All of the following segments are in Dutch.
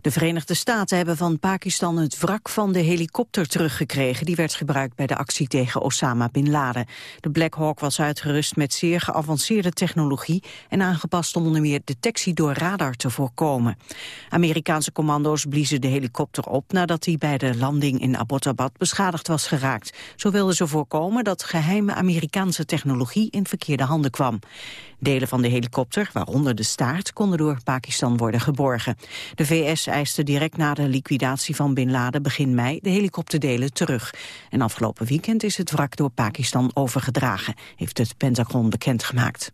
De Verenigde Staten hebben van Pakistan het wrak van de helikopter teruggekregen. Die werd gebruikt bij de actie tegen Osama Bin Laden. De Black Hawk was uitgerust met zeer geavanceerde technologie... en aangepast om onder meer detectie door radar te voorkomen. Amerikaanse commando's bliezen de helikopter op... nadat hij bij de landing in Abbottabad beschadigd was geraakt. Zo wilden ze voorkomen dat geheime Amerikaanse technologie in verkeerde handen kwam. Delen van de helikopter, waaronder de staart, konden door Pakistan worden geborgen. De VS eiste direct na de liquidatie van Bin Laden begin mei de helikopterdelen terug. En afgelopen weekend is het wrak door Pakistan overgedragen, heeft het Pentagon bekendgemaakt.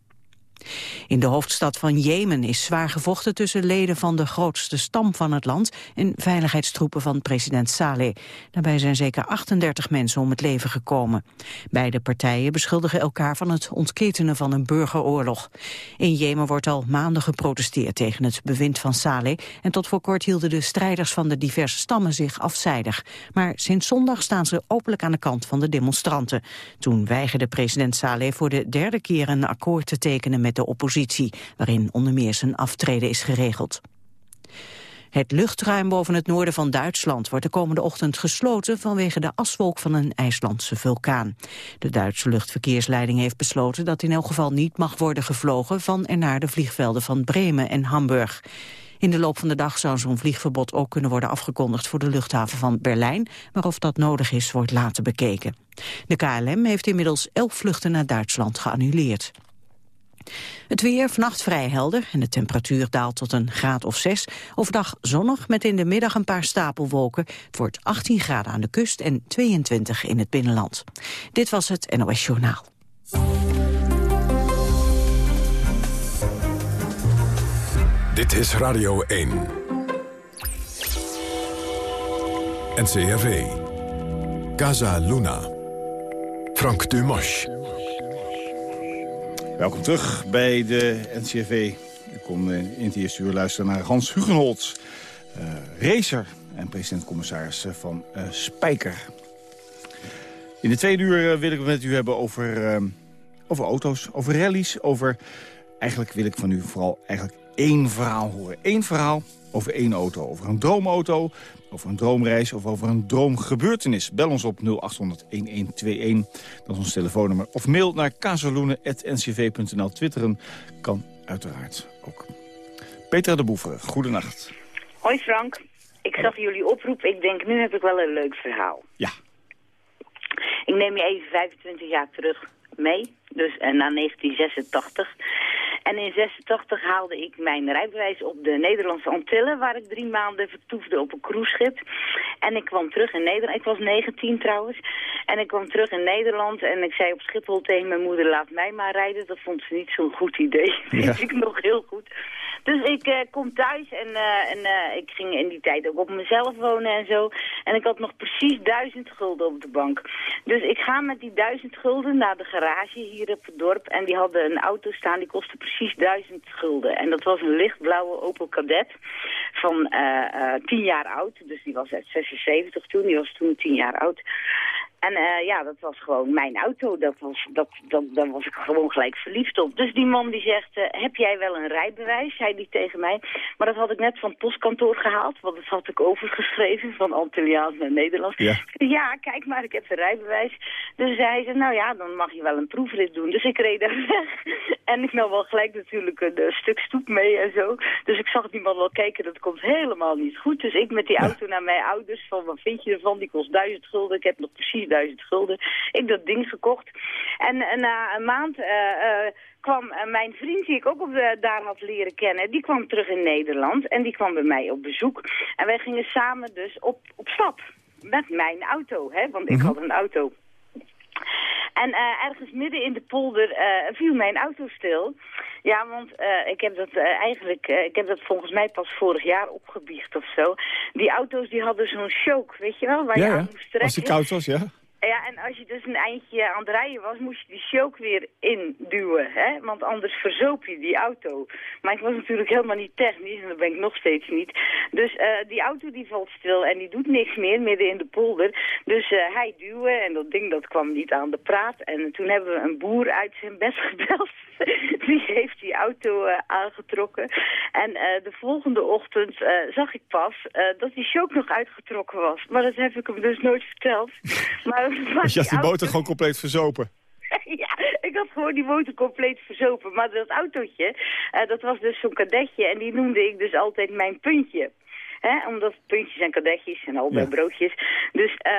In de hoofdstad van Jemen is zwaar gevochten tussen leden van de grootste stam van het land en veiligheidstroepen van president Saleh. Daarbij zijn zeker 38 mensen om het leven gekomen. Beide partijen beschuldigen elkaar van het ontketenen van een burgeroorlog. In Jemen wordt al maanden geprotesteerd tegen het bewind van Saleh en tot voor kort hielden de strijders van de diverse stammen zich afzijdig. Maar sinds zondag staan ze openlijk aan de kant van de demonstranten. Toen weigerde president Saleh voor de derde keer een akkoord te tekenen met de oppositie, waarin onder meer zijn aftreden is geregeld. Het luchtruim boven het noorden van Duitsland wordt de komende ochtend gesloten vanwege de aswolk van een IJslandse vulkaan. De Duitse luchtverkeersleiding heeft besloten dat in elk geval niet mag worden gevlogen van en naar de vliegvelden van Bremen en Hamburg. In de loop van de dag zou zo'n vliegverbod ook kunnen worden afgekondigd voor de luchthaven van Berlijn, maar of dat nodig is wordt later bekeken. De KLM heeft inmiddels elf vluchten naar Duitsland geannuleerd. Het weer vannacht vrij helder en de temperatuur daalt tot een graad of 6. Overdag zonnig met in de middag een paar stapelwolken. Het wordt 18 graden aan de kust en 22 in het binnenland. Dit was het NOS Journaal. Dit is Radio 1. NCRV. Casa Luna. Frank Dumas. Welkom terug bij de NCRV. Ik kom in het eerste uur luisteren naar Hans Hugenholz, uh, racer en president-commissaris van uh, Spijker. In de tweede uur wil ik het met u hebben over, over auto's, over rallies, over... Eigenlijk wil ik van u vooral eigenlijk één verhaal horen. Eén verhaal over één auto. Over een droomauto, over een droomreis of over een droomgebeurtenis. Bel ons op 0800-1121, dat is ons telefoonnummer. Of mail naar kazeloenen.ncv.nl. Twitteren kan uiteraard ook. Petra de Boever, goedenacht. Hoi Frank, ik zag jullie oproep. Ik denk, nu heb ik wel een leuk verhaal. Ja. Ik neem je even 25 jaar terug mee, dus uh, naar 1986. En in 86 haalde ik mijn rijbewijs op de Nederlandse Antillen, waar ik drie maanden vertoefde op een cruiseschip. En ik kwam terug in Nederland. Ik was 19 trouwens. En ik kwam terug in Nederland en ik zei op Schiphol tegen mijn moeder, laat mij maar rijden. Dat vond ze niet zo'n goed idee. Dat ja. ik nog heel goed. Dus ik uh, kom thuis en, uh, en uh, ik ging in die tijd ook op mezelf wonen en zo. En ik had nog precies duizend gulden op de bank. Dus ik ga met die duizend gulden naar de garage hier op het dorp. En die hadden een auto staan, die kostte precies duizend gulden. En dat was een lichtblauwe Opel Kadett van tien jaar oud. Dus die was uit 76 toen, die was toen tien jaar oud. En uh, ja, dat was gewoon mijn auto. Dat was, dat, dat, daar was ik gewoon gelijk verliefd op. Dus die man die zegt, uh, heb jij wel een rijbewijs? Zei die tegen mij. Maar dat had ik net van het postkantoor gehaald. Want dat had ik overgeschreven van Antilliaans naar Nederlands. Ja. ja, kijk maar, ik heb een rijbewijs. Dus hij zei, nou ja, dan mag je wel een proefrit doen. Dus ik reed daar weg. en ik nam wel gelijk natuurlijk een uh, stuk stoep mee en zo. Dus ik zag die man wel kijken, dat komt helemaal niet goed. Dus ik met die auto naar mijn ouders van, wat vind je ervan? Die kost duizend gulden. Ik heb nog precies 1000 gulden. Ik dat ding gekocht. En na een maand uh, uh, kwam mijn vriend, die ik ook op de, daar had leren kennen, die kwam terug in Nederland. En die kwam bij mij op bezoek. En wij gingen samen dus op, op stap. Met mijn auto, hè, want ik mm -hmm. had een auto. En uh, ergens midden in de polder uh, viel mijn auto stil. Ja, want uh, ik heb dat eigenlijk, ik heb dat volgens mij pas vorig jaar opgebiecht of zo. Die auto's die hadden zo'n choke, weet je wel, waar ja, je aan moest trekken. Als die koud was, ja. Ja, en als je dus een eindje aan het rijden was, moest je die choke weer induwen, hè? Want anders verzoop je die auto. Maar ik was natuurlijk helemaal niet technisch en dat ben ik nog steeds niet. Dus uh, die auto die valt stil en die doet niks meer midden in de polder. Dus uh, hij duwen en dat ding dat kwam niet aan de praat. En toen hebben we een boer uit zijn bed gebeld. die heeft die auto auto aangetrokken. En de volgende ochtend zag ik pas dat die choke nog uitgetrokken was. Maar dat heb ik hem dus nooit verteld. maar, dus je had die motor gewoon compleet verzopen? ja, ik had gewoon die motor compleet verzopen. Maar dat autootje, dat was dus zo'n kadetje en die noemde ik dus altijd mijn puntje. Hè? Omdat puntjes en kadetjes en al bij broodjes. Dus uh,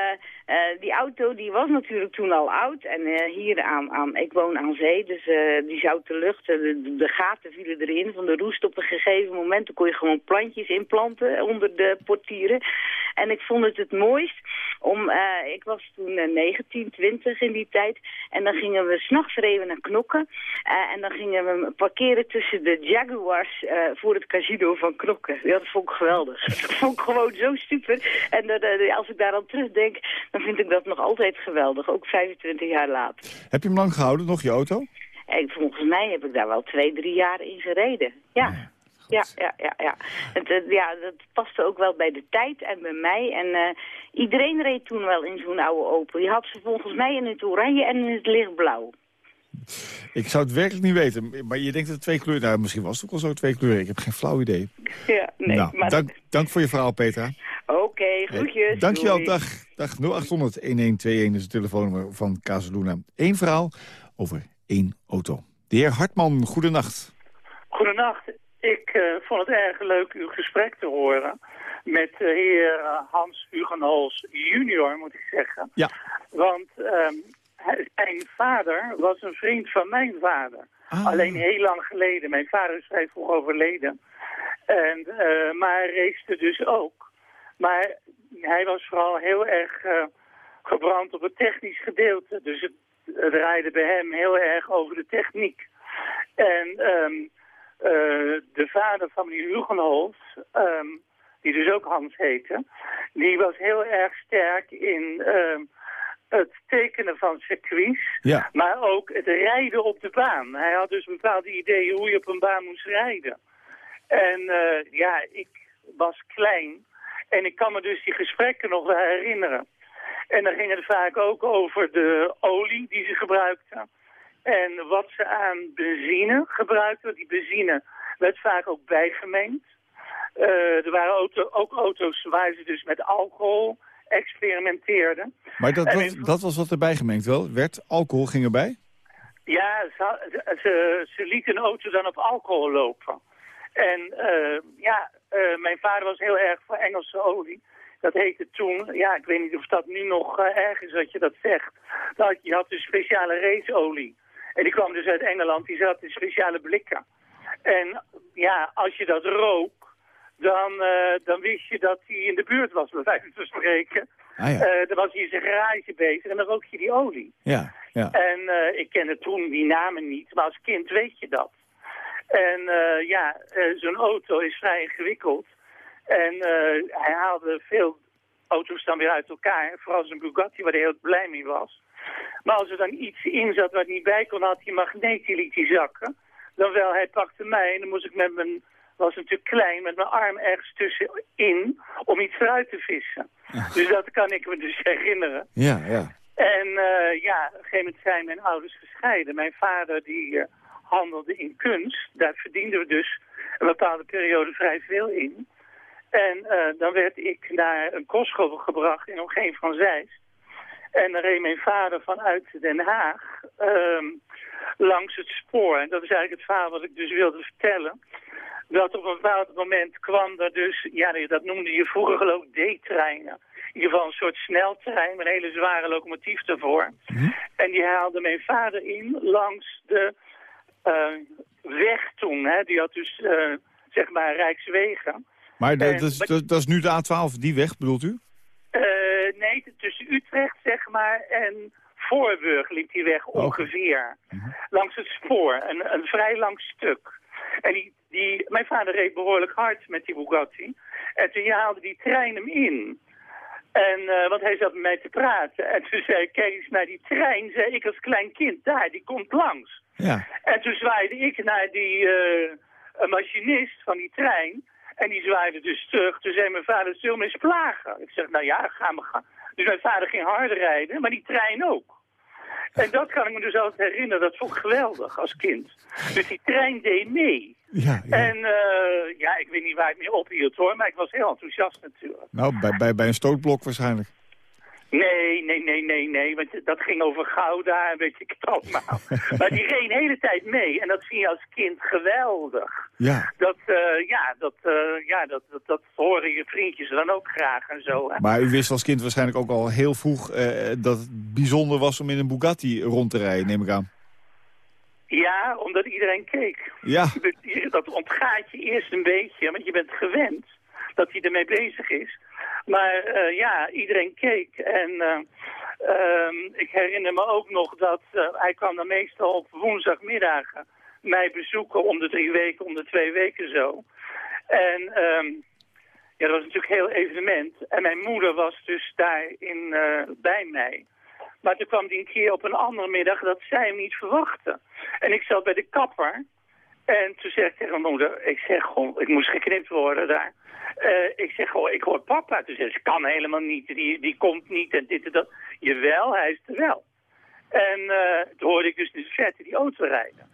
uh, die auto die was natuurlijk toen al oud. En uh, hier aan, aan, ik woon aan zee, dus die zoute lucht, de, de, gaten vielen erin van de roest op een gegeven moment. Dan kon je gewoon plantjes inplanten onder de portieren. En ik vond het het mooist om, ik was toen 19, 20 in die tijd. En dan gingen we s'nachts even naar Knokken. en dan gingen we parkeren tussen de Jaguars voor het casino van Knokken. dat vond ik geweldig. dat vond ik gewoon zo super. En als ik daar aan terugdenk, dan vind ik dat nog altijd geweldig. Ook 25 jaar later. Heb je hem lang gehouden, nog je auto? En volgens mij heb ik daar wel twee, drie jaar in gereden. Ja. Ja, ja, ja, ja. Het, uh, ja, dat paste ook wel bij de tijd en bij mij. En uh, iedereen reed toen wel in zo'n oude Opel. Je had ze volgens mij in het oranje en in het lichtblauw. Ik zou het werkelijk niet weten. Maar je denkt dat het twee kleuren... Nou, misschien was het ook wel zo twee kleuren. Ik heb geen flauw idee. Ja, nee. Nou, maar dank, dank voor je verhaal, Petra. Oké, okay, groetjes. dankjewel, dag. Dag 0800 1121 is het telefoonnummer van Casaluna. Eén verhaal over één auto. De heer Hartman, goedenacht. Goedenacht. Ik uh, vond het erg leuk uw gesprek te horen met de heer Hans Hugenholz junior, moet ik zeggen. Ja. Want um, zijn vader was een vriend van mijn vader. Ah. Alleen heel lang geleden. Mijn vader is vrij vroeg overleden. En, uh, maar race dus ook. Maar hij was vooral heel erg uh, gebrand op het technisch gedeelte. Dus het, het draaide bij hem heel erg over de techniek. En um, de vader van die Hugenholz, um, die dus ook Hans heette, die was heel erg sterk in... Uh, het tekenen van circuits, ja. maar ook het rijden op de baan. Hij had dus bepaalde ideeën hoe je op een baan moest rijden. En uh, ja, ik was klein en ik kan me dus die gesprekken nog wel herinneren. En dan ging het vaak ook over de olie die ze gebruikten. En wat ze aan benzine gebruikten. Die benzine werd vaak ook bijgemengd. Uh, er waren auto, ook auto's waar ze dus met alcohol experimenteerden. Maar dat, dat, dat, was wat erbij gemengd wel? Werd alcohol ging erbij? Ja, ze, ze, ze lieten een auto dan op alcohol lopen. En uh, ja, uh, mijn vader was heel erg voor Engelse olie. Dat heette toen, ja, ik weet niet of dat nu nog erg is dat je dat zegt. Dat je had dus speciale raceolie. En die kwam dus uit Engeland, die zat in speciale blikken. En ja, als je dat rook, dan, uh, dan wist je dat hij in de buurt was, bij wijze van spreken. Ah, ja. uh, dan was hij in zijn garage bezig en dan rook je die olie. Ja, ja. En uh, ik kende toen die namen niet, maar als kind weet je dat. En ja, zo'n auto is vrij ingewikkeld. En hij haalde veel auto's dan weer uit elkaar. Vooral zijn Bugatti, waar hij heel blij mee was. Maar als er dan iets in zat waar niet bij kon, had hij magneet, die liet zakken. Dan wel, hij pakte mij en dan moest ik met mijn was natuurlijk klein met mijn arm ergens tussenin om iets eruit te vissen. Dus dat kan ik me dus herinneren. Ja, ja. En uh, ja, op een gegeven moment zijn mijn ouders gescheiden. Mijn vader die uh, handelde in kunst. Daar verdienden we dus een bepaalde periode vrij veel in. En uh, dan werd ik naar een kostschool gebracht in omgeving van Zeist. En dan reed mijn vader vanuit Den Haag um, langs het spoor. En dat is eigenlijk het verhaal wat ik dus wilde vertellen dat op een bepaald moment kwam er dus, ja, dat noemde je vroeger geloof ik D-treinen. In ieder geval een soort sneltrein met een hele zware locomotief ervoor. Mhm. En die haalde mijn vader in langs de uh, weg toen. Hè. Die had dus, uh, zeg maar, Rijkswegen. Maar en, dat, is, dat, dat, is nu de A12, die weg bedoelt u? Uh, nee, Utrecht, zeg maar, en Voorburg liep die weg ongeveer. Mhm. Langs het spoor, een, een vrij lang stuk. En die, die, mijn vader reed behoorlijk hard met die Bugatti. En toen haalde die trein hem in. En, uh, want hij zat met mij te praten. En toen zei ik, kijk eens naar die trein, zei ik als klein kind, daar, die komt langs. Ja. En toen zwaaide ik naar die uh, machinist van die trein. En die zwaaide dus terug. Toen zei mijn vader, zul me eens plagen? Ik zeg, nou ja, ga maar gaan. Dus mijn vader ging harder rijden, maar die trein ook. En dat kan ik me dus altijd herinneren. Dat vond ik geweldig als kind. Dus die trein deed mee. Ja, ja. En uh, ja, ik weet niet waar ik mee ophield hoor, maar ik was heel enthousiast natuurlijk. Nou, bij, bij, bij een stootblok waarschijnlijk. Nee, nee, nee, nee, nee, want dat ging over Gouda en weet ik het allemaal. maar die reed de hele tijd mee en dat vind je als kind geweldig. Ja. Dat, uh, ja, dat, uh, ja dat, dat, dat, horen je vriendjes dan ook graag en zo. Hè? Maar u wist als kind waarschijnlijk ook al heel vroeg uh, dat het bijzonder was om in een Bugatti rond te rijden, neem ik aan. Ja, omdat iedereen keek. Ja. Dat ontgaat je eerst een beetje, want je bent gewend dat hij ermee bezig is. Maar uh, ja, iedereen keek. En uh, uh, ik herinner me ook nog dat hij kwam dan meestal op woensdagmiddagen mij bezoeken om de drie weken, om de twee weken zo. En ja, dat was natuurlijk heel evenement. En mijn moeder was dus daarin bij mij. Maar toen kwam hij een keer op een andere middag dat zij hem niet verwachtte. En ik zat bij de kapper. En toen zei ik tegen mijn moeder, ik zeg gewoon, ik moest geknipt worden daar. Uh, ik zeg gewoon, ik hoor papa. Toen zei ze, kan helemaal niet, die, die komt niet en dit en dat. Jawel, hij is er wel. En uh, toen hoorde ik dus de verte die auto rijden.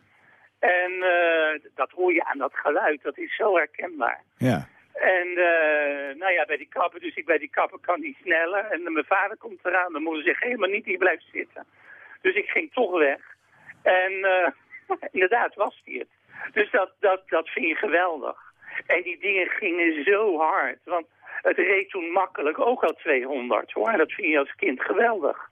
En uh, dat hoor je aan dat geluid, dat is zo herkenbaar. Ja. En nou ja, bij die kapper, dus ik bij die kapper kan niet sneller. En mijn vader komt eraan, mijn moeder zegt helemaal niet, die blijft zitten. Dus ik ging toch weg. En inderdaad was hij het. Dus dat, dat, dat vind je geweldig. En die dingen gingen zo hard. Want het reed toen makkelijk ook al 200 hoor. Dat vind je als kind geweldig.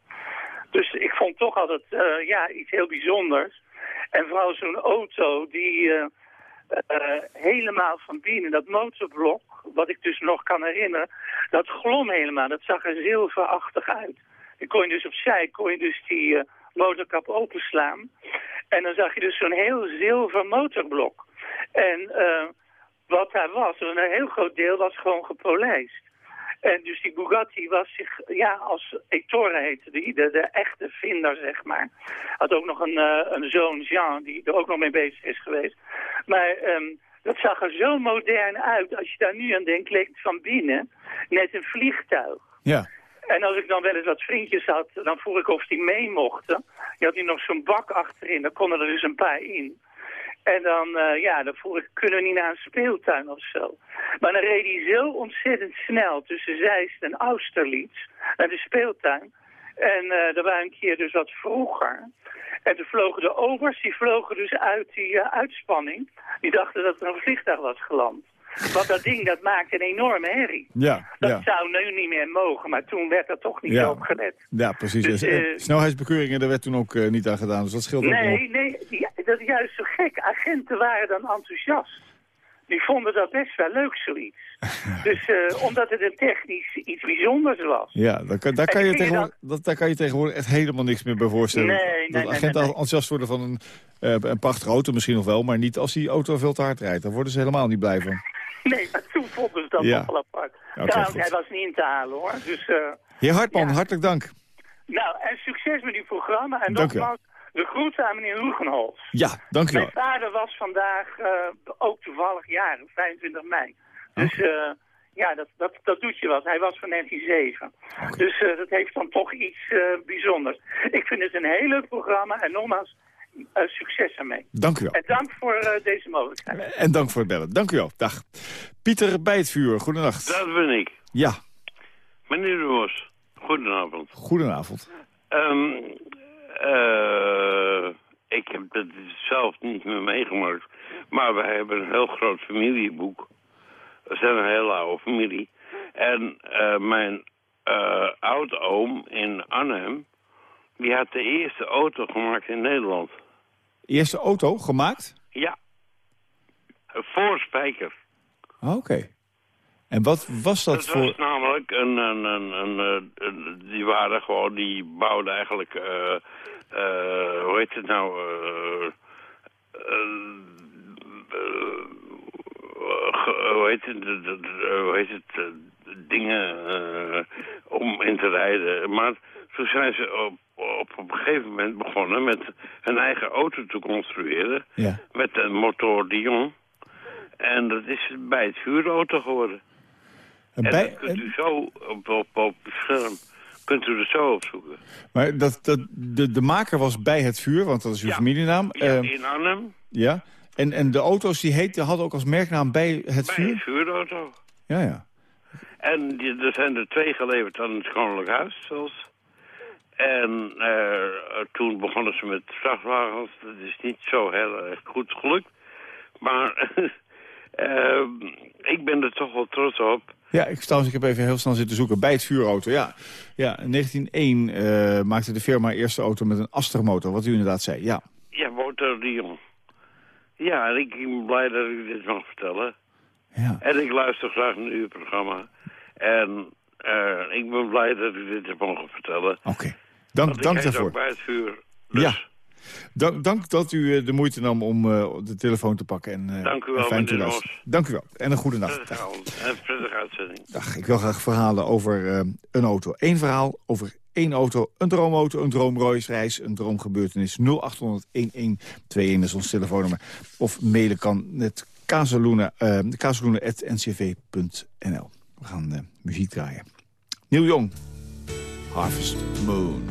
Dus ik vond toch altijd uh, ja, iets heel bijzonders. En vooral zo'n auto die uh, uh, helemaal van binnen, dat motorblok, wat ik dus nog kan herinneren, dat glom helemaal. Dat zag er zilverachtig uit. Dan kon je dus opzij, kon je dus die motorkap openslaan. En dan zag je dus zo'n heel zilver motorblok. En wat daar was, een heel groot deel was gewoon gepolijst. En dus die Bugatti was zich, ja, als Ettore heette die, de, de echte vinder, zeg maar. Had ook nog een, uh, een zoon, Jean, die er ook nog mee bezig is geweest. Maar um, dat zag er zo modern uit. Als je daar nu aan denkt, leek het van binnen net een vliegtuig. Ja. En als ik dan wel eens wat vriendjes had, dan vroeg ik of die mee mochten. Je had hier nog zo'n bak achterin, daar konden er dus een paar in. En dan, uh, ja, dan vroeg ik, kunnen we niet naar een speeltuin of zo? Maar dan reed hij zo ontzettend snel tussen Zeist en Austerlitz naar de speeltuin. En uh, dat waren een keer dus wat vroeger. En toen vlogen de overs, die vlogen dus uit die uh, uitspanning. Die dachten dat er een vliegtuig was geland. Want dat ding, dat maakt een enorme herrie. Ja, dat ja. zou nu niet meer mogen, maar toen werd er toch niet Ja. op gelet. Ja, precies. Dus, En eh, snelheidsbekeuringen, daar werd toen ook eh, niet aan gedaan. Dus dat scheelt ook nog. Nee, nee, dat is juist zo gek. Agenten waren dan enthousiast. Die vonden dat best wel leuk, zoiets. dus eh, omdat het een technisch iets bijzonders was. Ja, daar kan, daar, kan je tegenwoordig, dat, daar kan je tegenwoordig echt helemaal niks meer bij voorstellen. Nee, nee, dat nee, agenten nee, enthousiast worden van een, eh, een prachtige auto misschien nog wel, maar niet als die auto veel te hard rijdt. Daar worden ze helemaal niet blij van. Nee, maar toen vonden ze dat Ja. nog wel apart. Trouwens, goed. hij was niet in te halen, hoor. Dus, eh, Heer Hartman, Ja. hartelijk dank. nou, en succes met uw programma. En Dank nogmaals, de groeten aan meneer Rugenholz. Ja, dank u wel. Mijn vader was vandaag eh, ook toevallig jarig, 25 mei. Dus eh, ja, dat, dat, dat doet je wat. Hij was van 1907. Dus eh, dat heeft dan toch iets eh, bijzonders. Ik vind het een heel leuk programma en nogmaals, eh, succes ermee. Dank u wel. En dank voor eh, deze mogelijkheid. En dank voor het bellen. Dank u wel. Dag. Pieter Bijtvuur, goedenacht. Dat ben ik. Ja, Meneer de goedenavond. goedenavond. Ehm, eh, ik heb dat zelf niet meer meegemaakt. Maar wij hebben een heel groot familieboek. We zijn een hele oude familie. En eh, mijn eh oudoom in Arnhem... die had de eerste auto gemaakt in Nederland. Eerste auto gemaakt? Ja. Voor Spijker. Oké. En wat was dat, Dat voor... was namelijk een, een, een, een, eh, een- die waren gewoon, die bouwden eigenlijk, eh, eh, hoe heet het nou, ge- hoe heet het, hoe heet het, dingen om in te rijden. Maar toen zijn ze op, op, op een gegeven moment begonnen met hun eigen auto te construeren, Ja. met een motor Dion. En dat is bij het vuurauto geworden. En bij... dat kunt u zo op, op, op het scherm Kunt u het zo opzoeken. Maar dat, dat, de, de maker was bij het vuur, want dat is uw Ja. familienaam. Ja, Eh, in Arnhem, ja. En, en de auto's die heette, hadden ook als merknaam bij het bij een vuur? vuurauto. Ja, ja. En die, er zijn er twee geleverd aan het Koninklijk Huis zelfs. En eh, toen begonnen ze met vrachtwagens. Dat is niet zo heel erg goed gelukt. Maar eh, ik ben er toch wel trots op. Ja, ik, trouwens, ik heb even heel snel zitten zoeken bij het vuurauto. Ja, ja in 1901 eh, maakte de firma eerste auto met een Astra-motor, wat u inderdaad zei. Ja, Ja, motor Dion. Ja, en ik ben blij dat ik dit mag vertellen. ja. En ik luister graag naar uw programma. En eh, ik ben blij dat ik dit heb mogen vertellen. Oké. Dank, Want dank heet daarvoor. ook bij het vuur. Dus Ja. Dank, dank dat u eh, de moeite nam om eh, de telefoon te pakken. En, eh, Dank u wel, en fijn te meneer luisteren. Dank u wel. En een goede nacht. prettige Dag. avond en prettige uitzending. Dag. Ik wil graag verhalen over eh, een auto. Eén verhaal over één auto. Een droomauto, een droomreis, een droomgebeurtenis. 0800-1121 is ons telefoonnummer. Of mailen kan eh kazeluna.ncv.nl. We gaan muziek draaien. Neil Jong. Harvest Moon.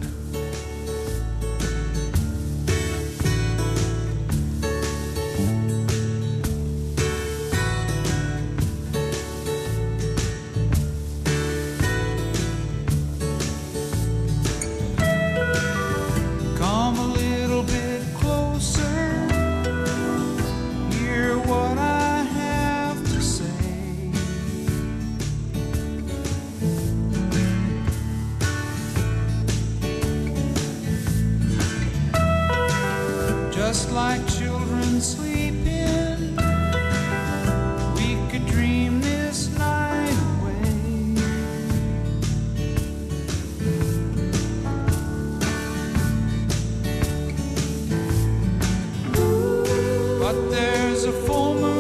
But there's a full moon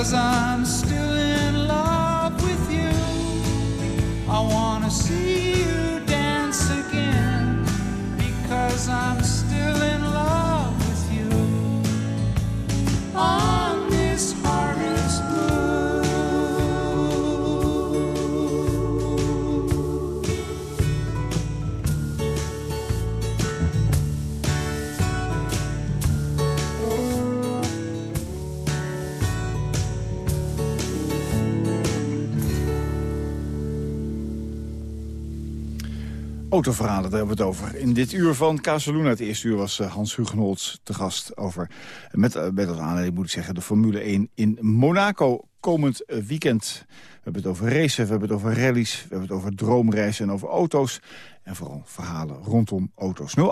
cause I Autoverhalen, daar hebben we het over. In dit uur van Casaluna, het eerste uur, was eh, Hans Hugenholz te gast over... met, eh, met als aanleiding moet ik zeggen, de Formule 1 in Monaco komend eh, weekend. We hebben het over racen, we hebben het over rallies, we hebben het over droomreizen en over auto's. En vooral verhalen rondom auto's. 0800-1121.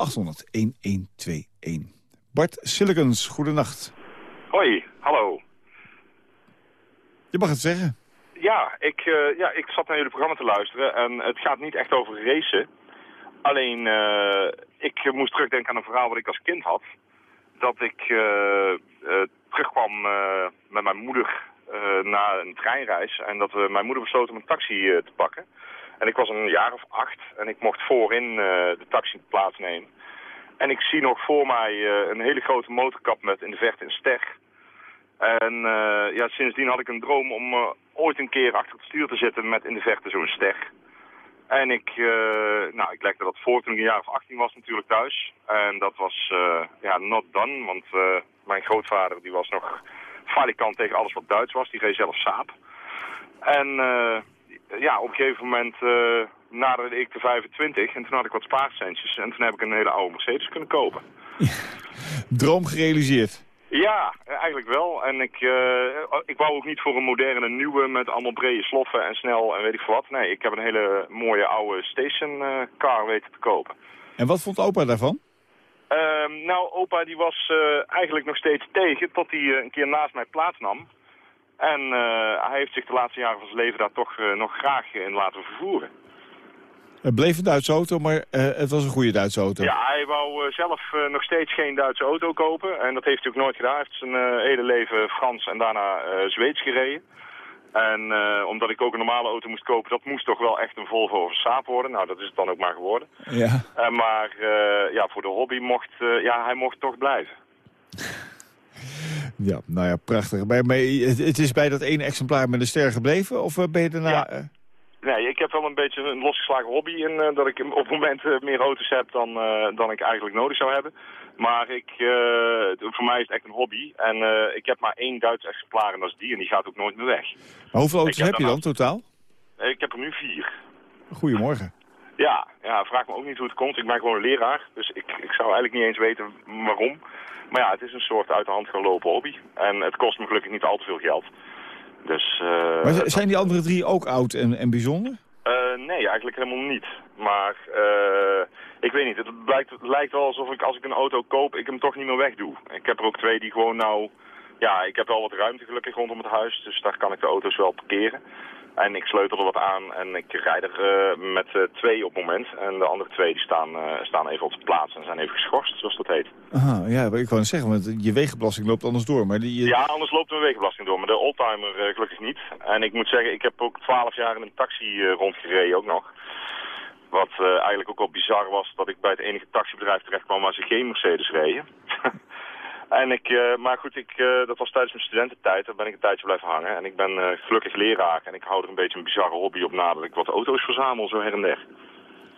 Bart Silikens, goedenacht. Hoi, hallo. Je mag het zeggen. Ja ik, ja, ik zat naar jullie programma te luisteren en het gaat niet echt over racen. Alleen, eh, ik moest terugdenken aan een verhaal wat ik als kind had. Dat ik eh, eh, terugkwam met mijn moeder na een treinreis. En dat mijn moeder besloot om een taxi te pakken. En ik was een jaar of acht en ik mocht voorin de taxi plaatsnemen. En ik zie nog voor mij een hele grote motorkap met in de verte een ster. En ja, sindsdien had ik een droom om ooit een keer achter het stuur te zitten met in de verte zo'n ster. En ik, eh, nou, ik legde dat voor toen ik een jaar of 18 was natuurlijk thuis. En dat was, eh, ja, not done, want eh, mijn grootvader die was nog falikant tegen alles wat Duits was. Die reed zelf saap. En ja, op een gegeven moment uh, naderde ik de 25 en toen had ik wat spaarcentjes. En toen heb ik een hele oude Mercedes kunnen kopen. Droom gerealiseerd. Ja, eigenlijk wel. En ik, uh, ik wou ook niet voor een moderne nieuwe met allemaal brede sloffen en snel en weet ik veel wat. Nee, ik heb een hele mooie oude station uh, car weten te kopen. En wat vond opa daarvan? Uh, nou, opa die was uh, eigenlijk nog steeds tegen tot hij een keer naast mij plaatsnam. En hij heeft zich de laatste jaren van zijn leven daar toch nog graag in laten vervoeren. Het bleef een Duitse auto, maar uh, het was een goede Duitse auto. Ja, hij wou uh, zelf uh, nog steeds geen Duitse auto kopen. En dat heeft hij ook nooit gedaan. Hij heeft zijn hele leven Frans en daarna Zweeds gereden. En omdat ik ook een normale auto moest kopen, dat moest toch wel echt een Volvo of een Saab worden. Nou, dat is het dan ook maar geworden. Ja. maar ja, voor de hobby mocht, ja, hij mocht toch blijven. Ja, nou ja, prachtig. Maar, maar het is bij dat ene exemplaar met een ster gebleven? Of ben je daarna... Ja. Nee, ik heb wel een beetje een losgeslagen hobby in uh, dat ik op het moment uh, meer auto's heb dan, uh, dan ik eigenlijk nodig zou hebben. Maar ik, voor mij is het echt een hobby. En ik heb maar één Duits exemplaar en dat is die en die gaat ook nooit meer weg. Maar hoeveel auto's heb, heb je dan totaal? Ik heb er nu vier. Goedemorgen. Ja, ja, vraag me ook niet hoe het komt. Ik ben gewoon een leraar, dus ik, ik zou eigenlijk niet eens weten waarom. Maar ja, het is een soort uit de hand gelopen hobby. En het kost me gelukkig niet al te veel geld. Dus, uh, maar zijn die andere drie ook oud en, en bijzonder? Uh, nee, eigenlijk helemaal niet. Maar uh, ik weet niet, het, blijkt, het lijkt wel alsof ik als ik een auto koop, ik hem toch niet meer wegdoe. Ik heb er ook twee die gewoon nou... Ja, ik heb wel wat ruimte gelukkig rondom het huis, dus daar kan ik de auto's wel parkeren. En ik sleutel er wat aan en ik rijd er uh, met uh, twee op het moment. En de andere twee die staan, uh, staan even op de plaats en zijn even geschorst, zoals dat heet. Aha, ja, ik wou zeggen, want je wegenbelasting loopt anders door. Maar die, Ja, anders loopt mijn wegenbelasting door, maar de oldtimer gelukkig niet. En ik moet zeggen, ik heb ook twaalf jaar in een taxi rondgereden ook nog. Wat eigenlijk ook wel bizar was, dat ik bij het enige taxibedrijf terecht kwam waar ze geen Mercedes reden. En ik, uh, maar goed, ik, uh, dat was tijdens mijn studententijd. Daar ben ik een tijdje blijven hangen. En ik ben uh, gelukkig leraar. En ik hou er een beetje een bizarre hobby op na dat ik wat auto's verzamel, zo her en der.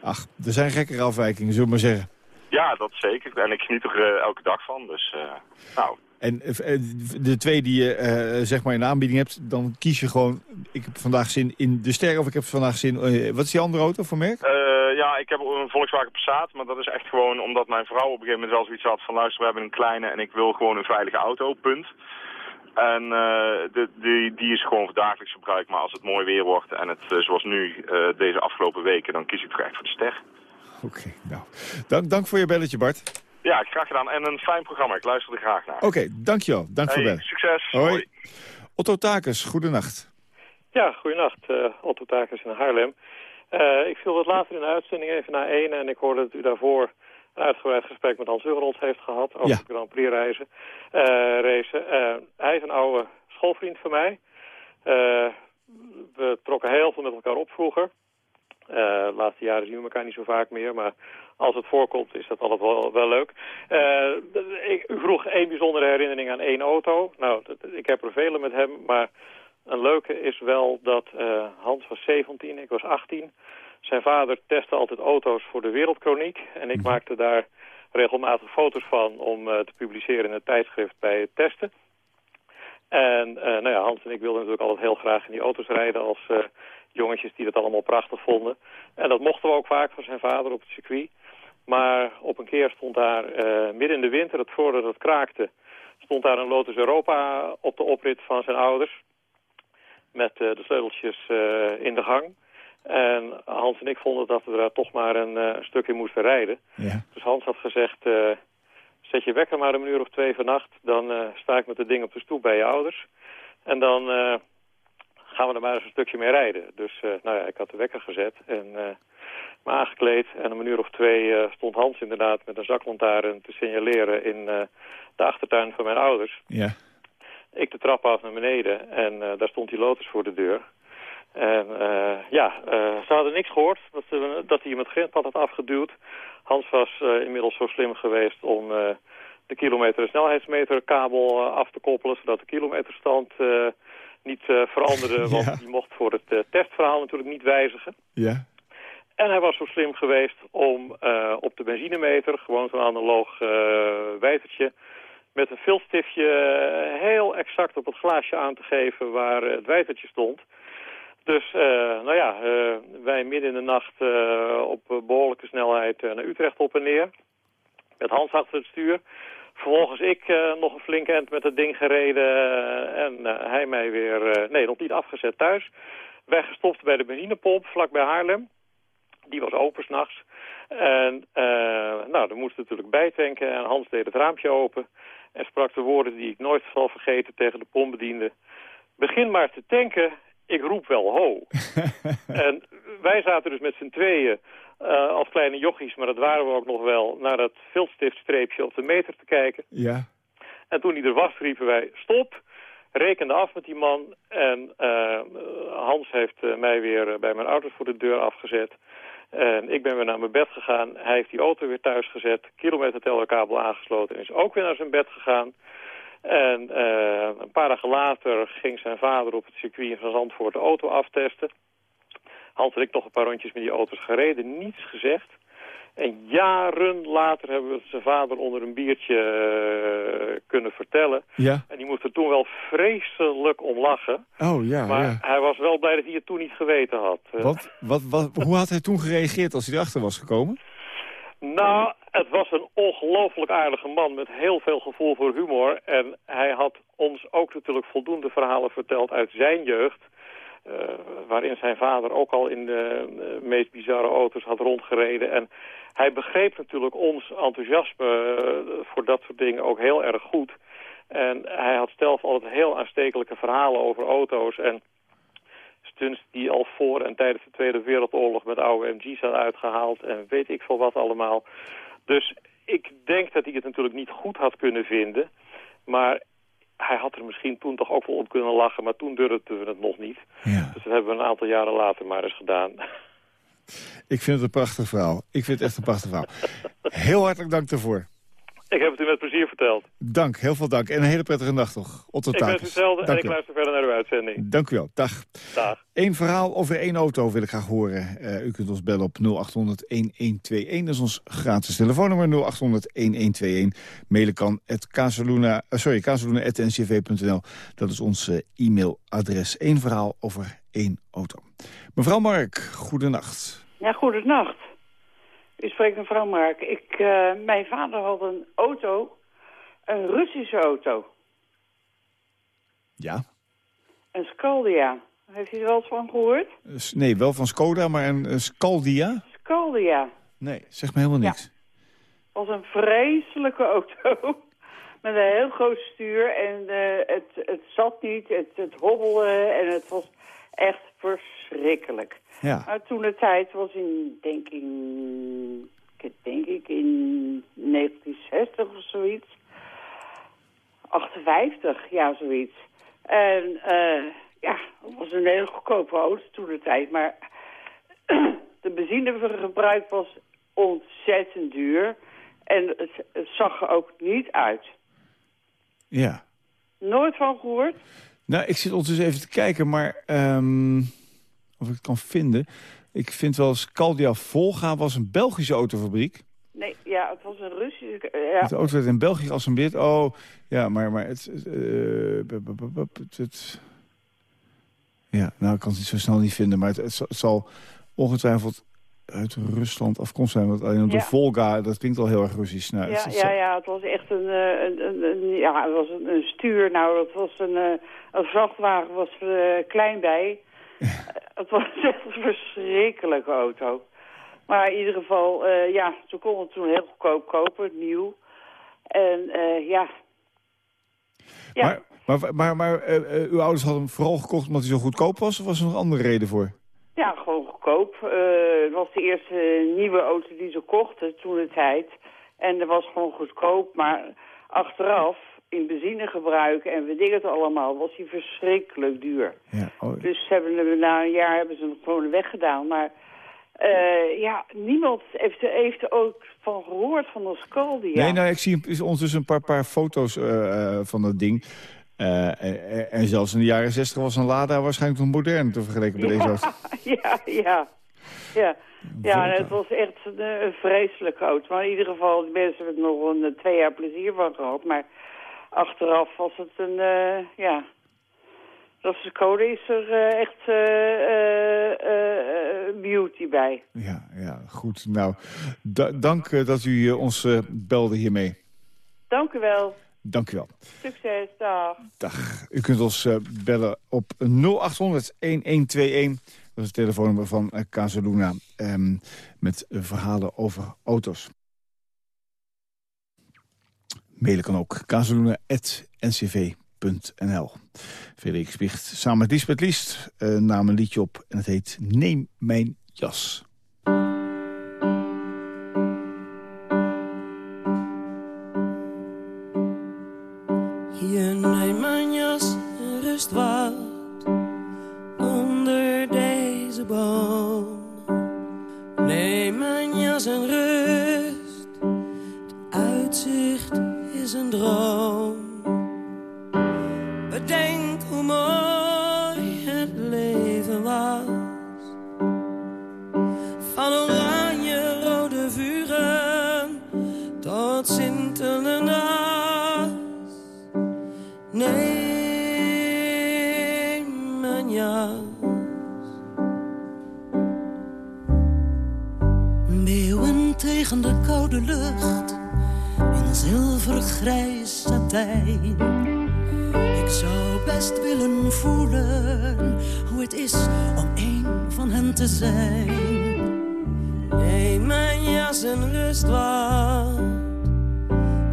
Ach, er zijn gekkere afwijkingen, zullen we maar zeggen. Ja, dat zeker. En ik geniet er elke dag van. Dus, nou... En de twee die je zeg maar in de aanbieding hebt, dan kies je gewoon... Ik heb vandaag zin in de ster of ik heb vandaag zin... wat is die andere auto voor merk? Ik heb een Volkswagen Passat, maar dat is echt gewoon omdat mijn vrouw op een gegeven moment wel zoiets had van luister, we hebben een kleine en ik wil gewoon een veilige auto, punt. En uh, de, die, die is gewoon voor dagelijks gebruik, maar als het mooi weer wordt en het uh, zoals nu uh, deze afgelopen weken, dan kies ik toch echt voor de ster. Oké, okay, nou, dank, dank voor je belletje Bart. Ja, graag gedaan en een fijn programma, ik luister er graag naar. Oké, okay, dankjewel, dank hey, voor bellen. Succes. Hoi. Hoi. Otto Takers, goedenacht. Ja, goedenacht, Otto Takers in Haarlem. Uh, ik viel wat later in de uitzending even naar één en ik hoorde dat u daarvoor een uitgebreid gesprek met Hans Ugerold heeft gehad over Ja. de Grand Prix reizen. Eh, hij is een oude schoolvriend van mij. We trokken heel veel met elkaar op vroeger. De laatste jaren zien we elkaar niet zo vaak meer, maar als het voorkomt is dat altijd wel, wel leuk. Ik, u vroeg één bijzondere herinnering aan één auto. Nou, ik heb er vele met hem, maar een leuke is wel dat eh, Hans was 17, ik was 18. Zijn vader testte altijd auto's voor de Wereldkroniek en ik maakte daar regelmatig foto's van om eh, te publiceren in het tijdschrift bij het testen. En eh, nou ja, Hans en ik wilden natuurlijk altijd heel graag in die auto's rijden als eh, jongetjes die dat allemaal prachtig vonden. En dat mochten we ook vaak van zijn vader op het circuit. Maar op een keer stond daar midden in de winter, het voordat het kraakte, stond daar een Lotus Europa op de oprit van zijn ouders. Met eh, de sleuteltjes eh, in de gang. En Hans en ik vonden dat we daar toch maar een eh, stuk in moesten rijden. Ja. Dus Hans had gezegd, zet je wekker maar een uur of twee vannacht. Dan sta ik met het ding op de stoep bij je ouders. En dan gaan we er maar eens een stukje mee rijden. Dus nou ja, ik had de wekker gezet en me aangekleed. En om een uur of twee stond Hans inderdaad met een zaklantaarn te signaleren in de achtertuin van mijn ouders. Ja. Ik de trap af naar beneden en eh, daar stond die Lotus voor de deur. En eh, ja, eh, ze hadden niks gehoord dat, ze, dat hij hem het grindpad had afgeduwd. Hans was inmiddels zo slim geweest om de kilometer- snelheidsmeterkabel af te koppelen... zodat de kilometerstand niet veranderde, want Ja. die mocht voor het testverhaal natuurlijk niet wijzigen. Ja. En hij was zo slim geweest om op de benzinemeter, gewoon zo'n analoog wijtertje, met een viltstiftje eh, heel exact op het glaasje aan te geven waar eh, het wijtertje stond. Dus, eh, nou ja, wij midden in de nacht op eh, behoorlijke snelheid naar Utrecht op en neer. Met Hans achter het stuur. Vervolgens ik nog een flinke end met het ding gereden en hij mij weer, nee, nog niet afgezet thuis. Weggestopt bij de benzinepomp vlakbij Haarlem. Die was open s'nachts. En nou, er moest natuurlijk bijtanken en Hans deed het raampje open. En sprak de woorden die ik nooit zal vergeten tegen de pompbediende. Begin maar te tanken, ik roep wel ho. en wij zaten dus met z'n tweeën eh, als kleine jochies, maar dat waren we ook nog wel, naar dat viltstiftstreepje op de meter te kijken. Ja. En toen hij er was, riepen wij stop. Rekende af met die man. En eh, Hans heeft eh, mij weer bij mijn ouders voor de deur afgezet. En ik ben weer naar mijn bed gegaan. Hij heeft die auto weer thuis gezet. Kilometertellerkabel aangesloten. En is ook weer naar zijn bed gegaan. En eh, een paar dagen later ging zijn vader op het circuit van Zandvoort de auto aftesten. Hans en ik nog een paar rondjes met die auto's gereden. Niets gezegd. En jaren later hebben we zijn vader onder een biertje eh, kunnen vertellen. Ja. En die moest er toen wel vreselijk om lachen. Oh, ja, maar ja. hij was wel blij dat hij het toen niet geweten had. Eh, Wat, wat, wat, hoe had hij toen gereageerd als hij erachter was gekomen? Nou, het was een ongelooflijk aardige man met heel veel gevoel voor humor. En hij had ons ook natuurlijk voldoende verhalen verteld uit zijn jeugd. Eh, waarin zijn vader ook al in de eh, meest bizarre auto's had rondgereden. En hij begreep natuurlijk ons enthousiasme eh, voor dat soort dingen ook heel erg goed. En hij had zelf altijd heel aanstekelijke verhalen over auto's. En stunts die al voor en tijdens de Tweede Wereldoorlog met oude MG's had uitgehaald. En weet ik veel wat allemaal. Dus ik denk dat hij het natuurlijk niet goed had kunnen vinden. Maar hij had er misschien toen toch ook wel om kunnen lachen. Maar toen durfden we het nog niet. Ja. Dus dat hebben we een aantal jaren later maar eens gedaan. Ik vind het een prachtig verhaal. Ik vind het echt een prachtig verhaal. Heel hartelijk dank daarvoor. Ik heb het u met plezier verteld. Dank, heel veel dank. En een hele prettige nacht toch. Otto Ik wens Takis. hetzelfde en ik luister verder naar uw uitzending. Dank u wel. Dag. Dag. Eén verhaal over één auto wil ik graag horen. Eh, u kunt ons bellen op 0800-1121. Dat is ons gratis telefoonnummer 0800-1121. Mailen kan at casaluna, eh, sorry, casaluna.ncv.nl. Dat is ons eh, e-mailadres. Eén verhaal over één auto. Mevrouw Mark, goedenacht. Ja, goedenacht. U spreekt mevrouw Mark. Ik, eh, mijn vader had een auto, een Russische auto, Ja. een Skaldia. Heeft u er wel eens van gehoord? Eh, Nee, wel van Skoda, maar een eh, Scaldia? Skaldia Nee, zeg me helemaal Ja. niks. was een vreselijke auto. Met een heel groot stuur en eh, het, het zat niet, het, het hobbelde en het was echt verschrikkelijk. Ja. Maar toen de tijd was in, denk ik, denk ik in 1960 of zoiets. 58, ja, zoiets. En eh, ja, het was een heel goedkope auto toen de tijd. Maar de benzine voor was ontzettend duur. En het, het zag er ook niet uit. Ja. Nooit van gehoord? Nou, ik zit ondertussen even te kijken, maar ehm, of ik het kan vinden. Ik vind wel eens Caldia Volga was een Belgische autofabriek. Nee, ja, het was een Russische... eh, Ja. De auto werd in België geassembleerd. Oh, ja, maar, maar het, eh, het, Ja, nou, ik kan het niet zo snel niet vinden. Maar het zal ongetwijfeld uit Rusland afkomstig zijn. Want alleen op de Ja. Volga, dat klinkt al heel erg Russisch. Nou, Ja, het ja, het was echt een, eh, een, een, een- ja, het was een, stuur. Nou, het was een, eh, een vrachtwagen was er eh, klein bij. Het was echt een verschrikkelijke auto. Maar in ieder geval, eh, ja, ze konden het toen heel goedkoop kopen, nieuw. En ja, ja. Maar, maar, maar, maar uw ouders hadden hem vooral gekocht omdat hij zo goedkoop was? Of was er nog andere reden voor? Ja, gewoon goedkoop. Eh, het was de eerste nieuwe auto die ze kochten toen de tijd. En dat was gewoon goedkoop, maar achteraf in benzinegebruik en weet ik het allemaal, was hij verschrikkelijk duur. Ja, oh, Dus ze hebben na een jaar hebben ze hem gewoon weggedaan. Maar eh, ja, niemand heeft, er- heeft er ook van gehoord van de Scaldia. Nee, nou, ik zie ondertussen een paar, paar foto's eh, van dat ding. En, en zelfs in de jaren 60 was een Lada waarschijnlijk nog modern te vergelijken met deze auto. ja, ja. Ja, ja het was echt een, eh, een vreselijke auto. Maar in ieder geval, die mensen hebben er nog een eh, twee jaar plezier van gehad. Maar achteraf was het een, eh, ja... De code is er echt beauty bij. Ja, ja, goed. Nou, da- dank dat u ons belde hiermee. Dank u wel. Dank u wel. Succes, dag. Dag. U kunt ons bellen op 0800-1121. Dat is het telefoonnummer van uh, Casaluna. ehm, met eh, verhalen over auto's. Mailen kan ook. casaluna.ncv.nl Frederik Spicht samen met Lisbeth Liest eh, namen een liedje op. En het heet Neem mijn jas. Koude lucht in zilvergrijs satijn. Ik zou best willen voelen hoe het is om een van hen te zijn. Neem mijn jas en rust wat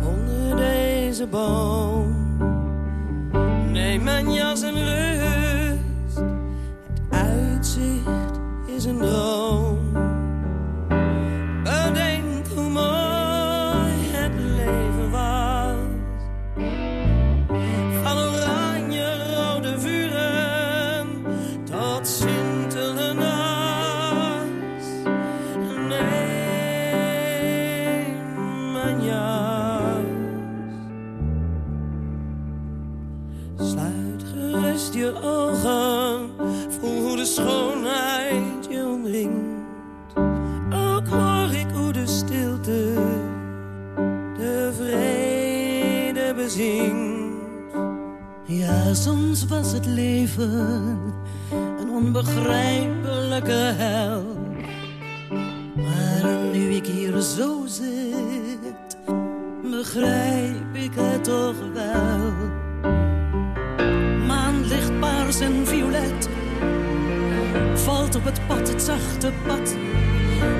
onder deze boom. Neem mijn jas en rust, het uitzicht is een droom. Soms was het leven een onbegrijpelijke hel. Maar nu ik hier zo zit, begrijp ik het toch wel. Maanlicht paars en violet valt op het pad, het zachte pad.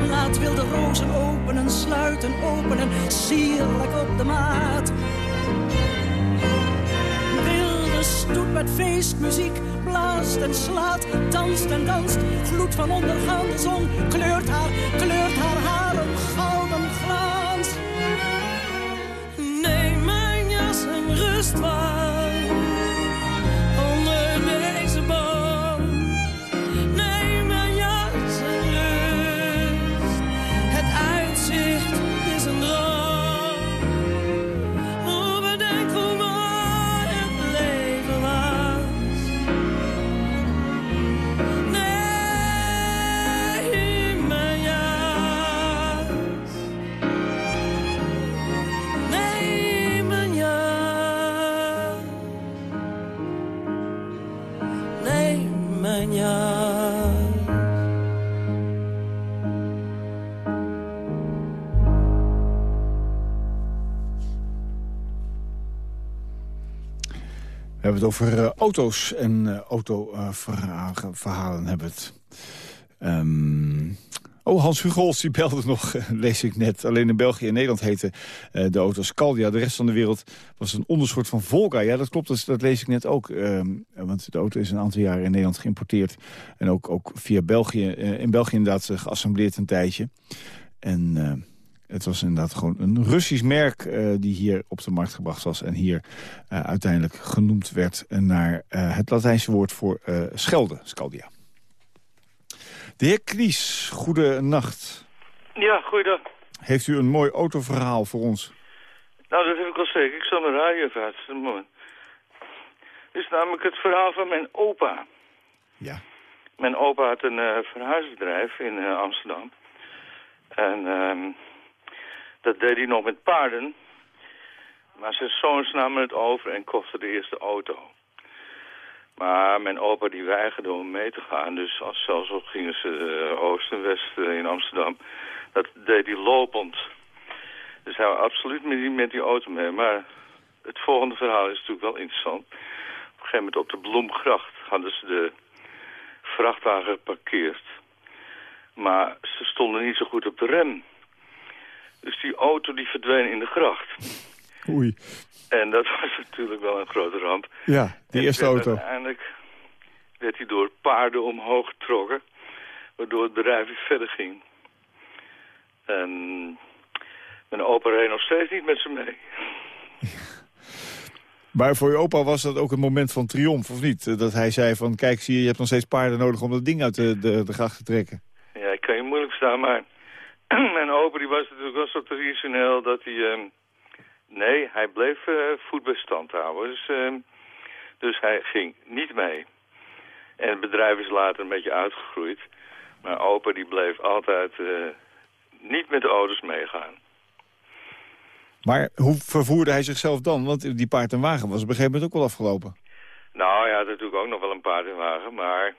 Laat wilde rozen openen, sluiten, openen, sierlijk op de maat. Stoet met feestmuziek blaast en slaat, danst en danst. Gloed van ondergaande zon kleurt haar, kleurt haar haar een gouden glans. Neem mijn jas en rust wat over eh, auto's en uh, autoverhalen hebben het. Ehm, oh, Hans Hugols, die belde nog, lees ik net. Alleen in België en Nederland heten de auto's Scaldia. De rest van de wereld was een ondersoort van Volga. Ja, dat klopt, dat, dat lees ik net ook. Ehm, want de auto is een aantal jaren in Nederland geïmporteerd. En ook, ook via België, in België inderdaad geassembleerd een tijdje. En het was inderdaad gewoon een Russisch merk uh, die hier op de markt gebracht was... en hier uh, uiteindelijk genoemd werd naar uh, het Latijnse woord voor schelden, scaldia. De heer goede nacht. Ja, goeiedag. Heeft u een mooi autoverhaal voor ons? Nou, dat heb ik al zeker. Ik zal mijn radio even uitzetten. Dit is namelijk het verhaal van mijn opa. Ja. Mijn opa had een verhuisbedrijf in Amsterdam. En... Uh, dat deed hij nog met paarden. Maar zijn zoons namen het over en kochten de eerste auto. Maar mijn opa die weigerde om mee te gaan. Dus als, zelfs gingen ze uh, oost en west uh, in Amsterdam. Dat deed hij lopend. Dus hij was absoluut niet met die auto mee. Maar het volgende verhaal is natuurlijk wel interessant. Op een gegeven moment op de Bloemgracht hadden ze de vrachtwagen geparkeerd. Maar ze stonden niet zo goed op de rem. Dus die auto die verdween in de gracht. Oei. En dat was natuurlijk wel een grote ramp. Ja, die eerste auto. Uiteindelijk werd hij door paarden omhoog getrokken, waardoor het bedrijf weer verder ging. En mijn opa reed nog steeds niet met ze mee. Maar voor je opa was dat ook een moment van triomf, of niet? Dat hij zei van, kijk, zie je, je hebt nog steeds paarden nodig om dat ding uit de, de, de gracht te trekken. Ja, ik kan je moeilijk verstaan, maar mijn opa die was natuurlijk wel zo traditioneel dat hij... Uh, nee, hij bleef uh, voet bij stand houden. Dus, uh, dus hij ging niet mee. En het bedrijf is later een beetje uitgegroeid. Maar opa die bleef altijd eh, niet met de auto's meegaan. Maar hoe vervoerde hij zichzelf dan? Want die paard en wagen was op een gegeven moment ook wel afgelopen. Nou ja, natuurlijk ook nog wel een paard en wagen, maar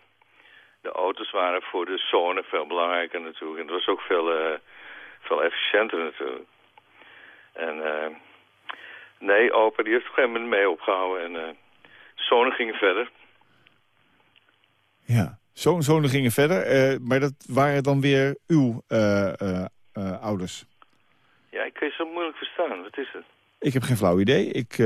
de auto's waren voor de zone veel belangrijker natuurlijk. En het was ook veel, uh, veel efficiënter natuurlijk. En uh, nee, opa die heeft op een gegeven moment mee opgehouden. En uh, de zonen gingen verder. Ja, zo zonen gingen verder. maar dat waren dan weer uw ouders? Ja, ik kan je zo moeilijk verstaan. Wat is het? Ik heb geen flauw idee. Ik,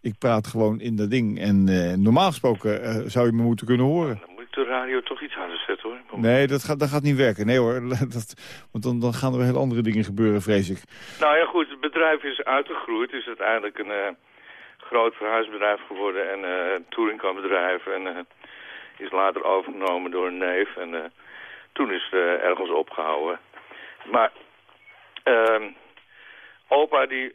ik praat gewoon in dat ding. En normaal gesproken zou je me moeten kunnen horen de radio toch iets harder zetten, hoor. Nee, dat gaat, dat gaat niet werken. Nee hoor, dat, want dan, dan gaan er heel andere dingen gebeuren, vrees ik. Nou ja, goed, het bedrijf is uitgegroeid. Het is uiteindelijk een uh, groot verhuisbedrijf geworden en uh, touringcarbedrijf. En uh, is later overgenomen door een neef. En toen is het ergens opgehouden. Maar ehm, opa die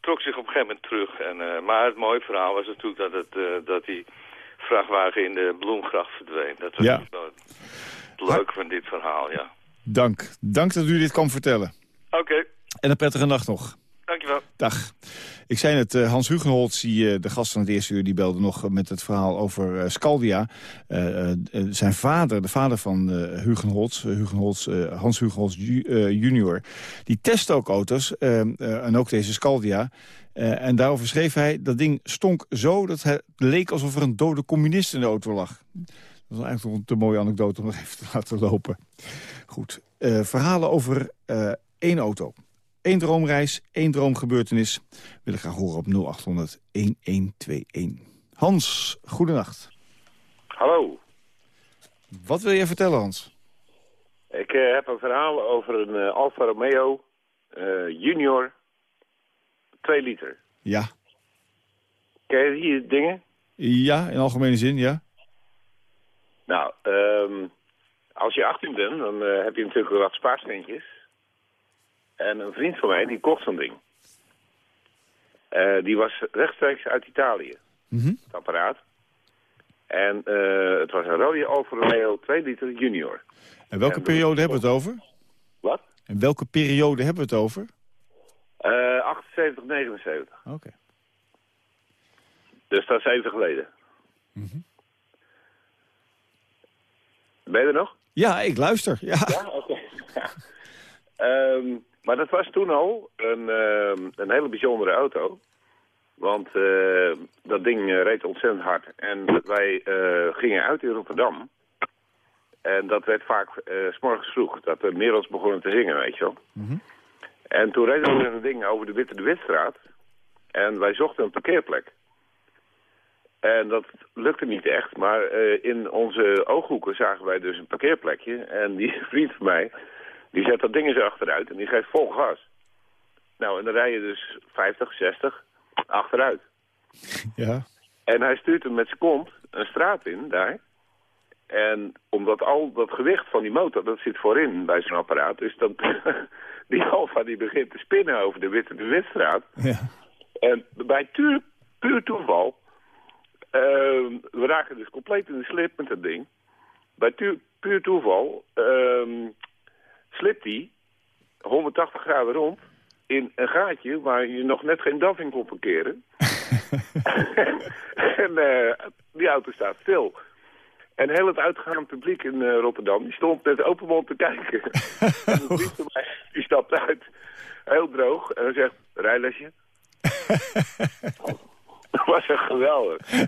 trok zich op een gegeven moment terug. En, maar het mooie verhaal was natuurlijk dat, het, dat hij vrachtwagen in de Bloemgracht verdween. Dat was ja. het leuke van dit verhaal, ja. Dank. Dank dat u dit kan vertellen. Oké. En een prettige nacht nog. Dag. Ik zei het, uh, Hans Hugenholz, die, uh, de gast van het eerste uur... die belde nog met het verhaal over uh, Scaldia. zijn vader, de vader van Hugenholz, Hugenholz Hans Hugenholz junior... die test ook auto's, en ook deze Scaldia... Uh, en daarover schreef hij, dat ding stonk zo dat het leek alsof er een dode communist in de auto lag. Dat is eigenlijk een te mooie anekdote om nog even te laten lopen. Goed, uh, verhalen over uh, één auto. Eén droomreis, één droomgebeurtenis. Wil ik graag horen op 0800-1121. Hans, goedenacht. Hallo. Wat wil je vertellen, Hans? Ik heb een verhaal over een Alfa Romeo Junior 2 liter. Ja. Ken je hier dingen? Ja, in algemene zin, ja. Nou, um, als je 18 bent, dan heb je natuurlijk wel wat spaarsteentjes. En een vriend van mij, die kocht zo'n ding. Uh, die was rechtstreeks uit Italië, mm -hmm. het apparaat. En uh, het was een rode Alfa Romeo 2 liter junior. En welke en periode hebben we het over? Wat? En welke periode hebben we het over? Uh, 78, 79. Oké. Okay. Dus dat is even geleden. Mm -hmm. Ben je er nog? Ja, ik luister. Ja, ja oké. Okay. um, maar dat was toen al een, um, een hele bijzondere auto. Want eh, dat ding eh, reed ontzettend hard. En wij eh, gingen uit in Rotterdam. En dat werd vaak s s'morgens vroeg. Dat de merels begonnen te zingen, weet je wel. En toen reden we met een ding over de Witte de Witstraat. En wij zochten een parkeerplek. En dat lukte niet echt, maar in onze ooghoeken zagen wij dus een parkeerplekje. En die vriend van mij, die zet dat ding eens achteruit en die geeft vol gas. Nou, en dan rij je dus 50, 60 achteruit. Ja. En hij stuurt hem met zijn kont een straat in, daar. En omdat al dat gewicht van die motor, dat zit voorin bij zo'n apparaat. Dus dat, die Alfa die begint te spinnen over de Witte de Witstraat. Ja. En bij puur, puur toeval, eh, we raken dus compleet in de slip met dat ding. Bij puur, puur toeval ehm slipt hij 180 graden rond in een gaatje waar je nog net geen DAF in kon parkeren. en eh, die auto staat stil. En heel het uitgaand publiek in eh, Rotterdam, die stond met open mond te kijken. en de mij, die stapt uit, heel droog, en hij zegt, rijlesje. Dat was echt geweldig.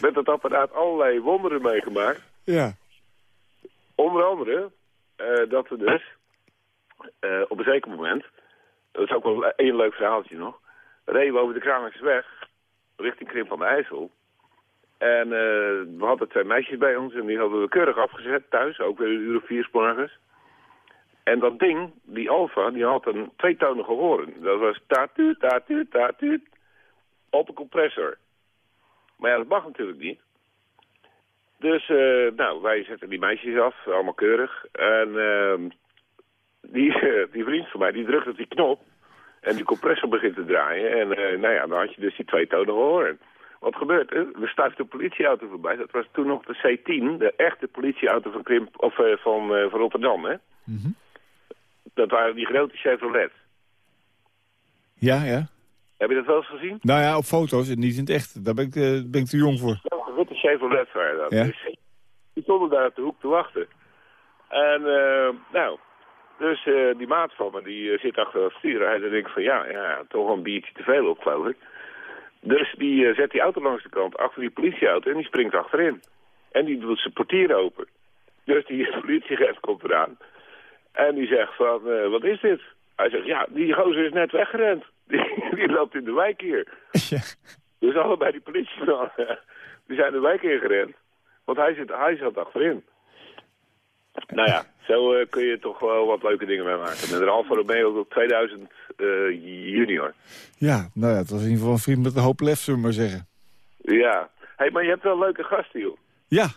Met dat apparaat allerlei wonderen meegemaakt. Ja. Onder andere eh, dat we dus eh, op een zeker moment, dat is ook wel één leuk verhaaltje nog, reden we over de Kraningsweg richting Krim van de IJssel. En eh, we hadden twee meisjes bij ons en die hadden we keurig afgezet thuis, ook weer een uur of vier morgens. En dat ding, die Alfa, die had een tweetonige horen. Dat was tatuut, tatuut, tatuut, op een compressor. Maar ja, dat mag natuurlijk niet. Dus, eh, nou, wij zetten die meisjes af, allemaal keurig. En ehm, die, die vriend van mij, die drukt op die knop. En die compressor begint te draaien. En eh, nou ja, dan had je dus die tweetonige horen. Wat gebeurt er? Er stuift een politieauto voorbij. Dat was toen nog de C10, de echte politieauto van, Krimp, of, eh, van, van Rotterdam, hè? Dat waren die grote Chevrolet. Ja, ja. Heb je dat wel eens gezien? Nou ja, op foto's niet in het echt. Daar ben ik, ben ik te jong voor. Ja, Chevrolet waren dat. Ja. Dus die stonden daar op de hoek te wachten. En, eh, nou, dus eh, die maat van me, die eh, zit achter het stuur. Hij denkt van, ja, ja, toch een biertje te veel op, geloof ik. Dus die zet die auto langs de kant, achter die politieauto, en die springt achterin. En die doet zijn portier open. Dus die politieagent komt eraan. En die zegt van, wat is dit? Hij zegt, ja, die gozer is net weggerend. Die, die loopt in de wijk hier. Dus allebei die politiemannen, die zijn de wijk ingerend. Want hij, zit, hij zat achterin. Nou ja, zo eh, kun je toch wel wat leuke dingen mee maken. Met een Alfa Romeo tot 2000 eh, junior. Ja, nou ja, het was in ieder geval een vriend met een hoop lef, zullen we maar zeggen. Ja. hey, maar je hebt wel leuke gasten, joh. Ja,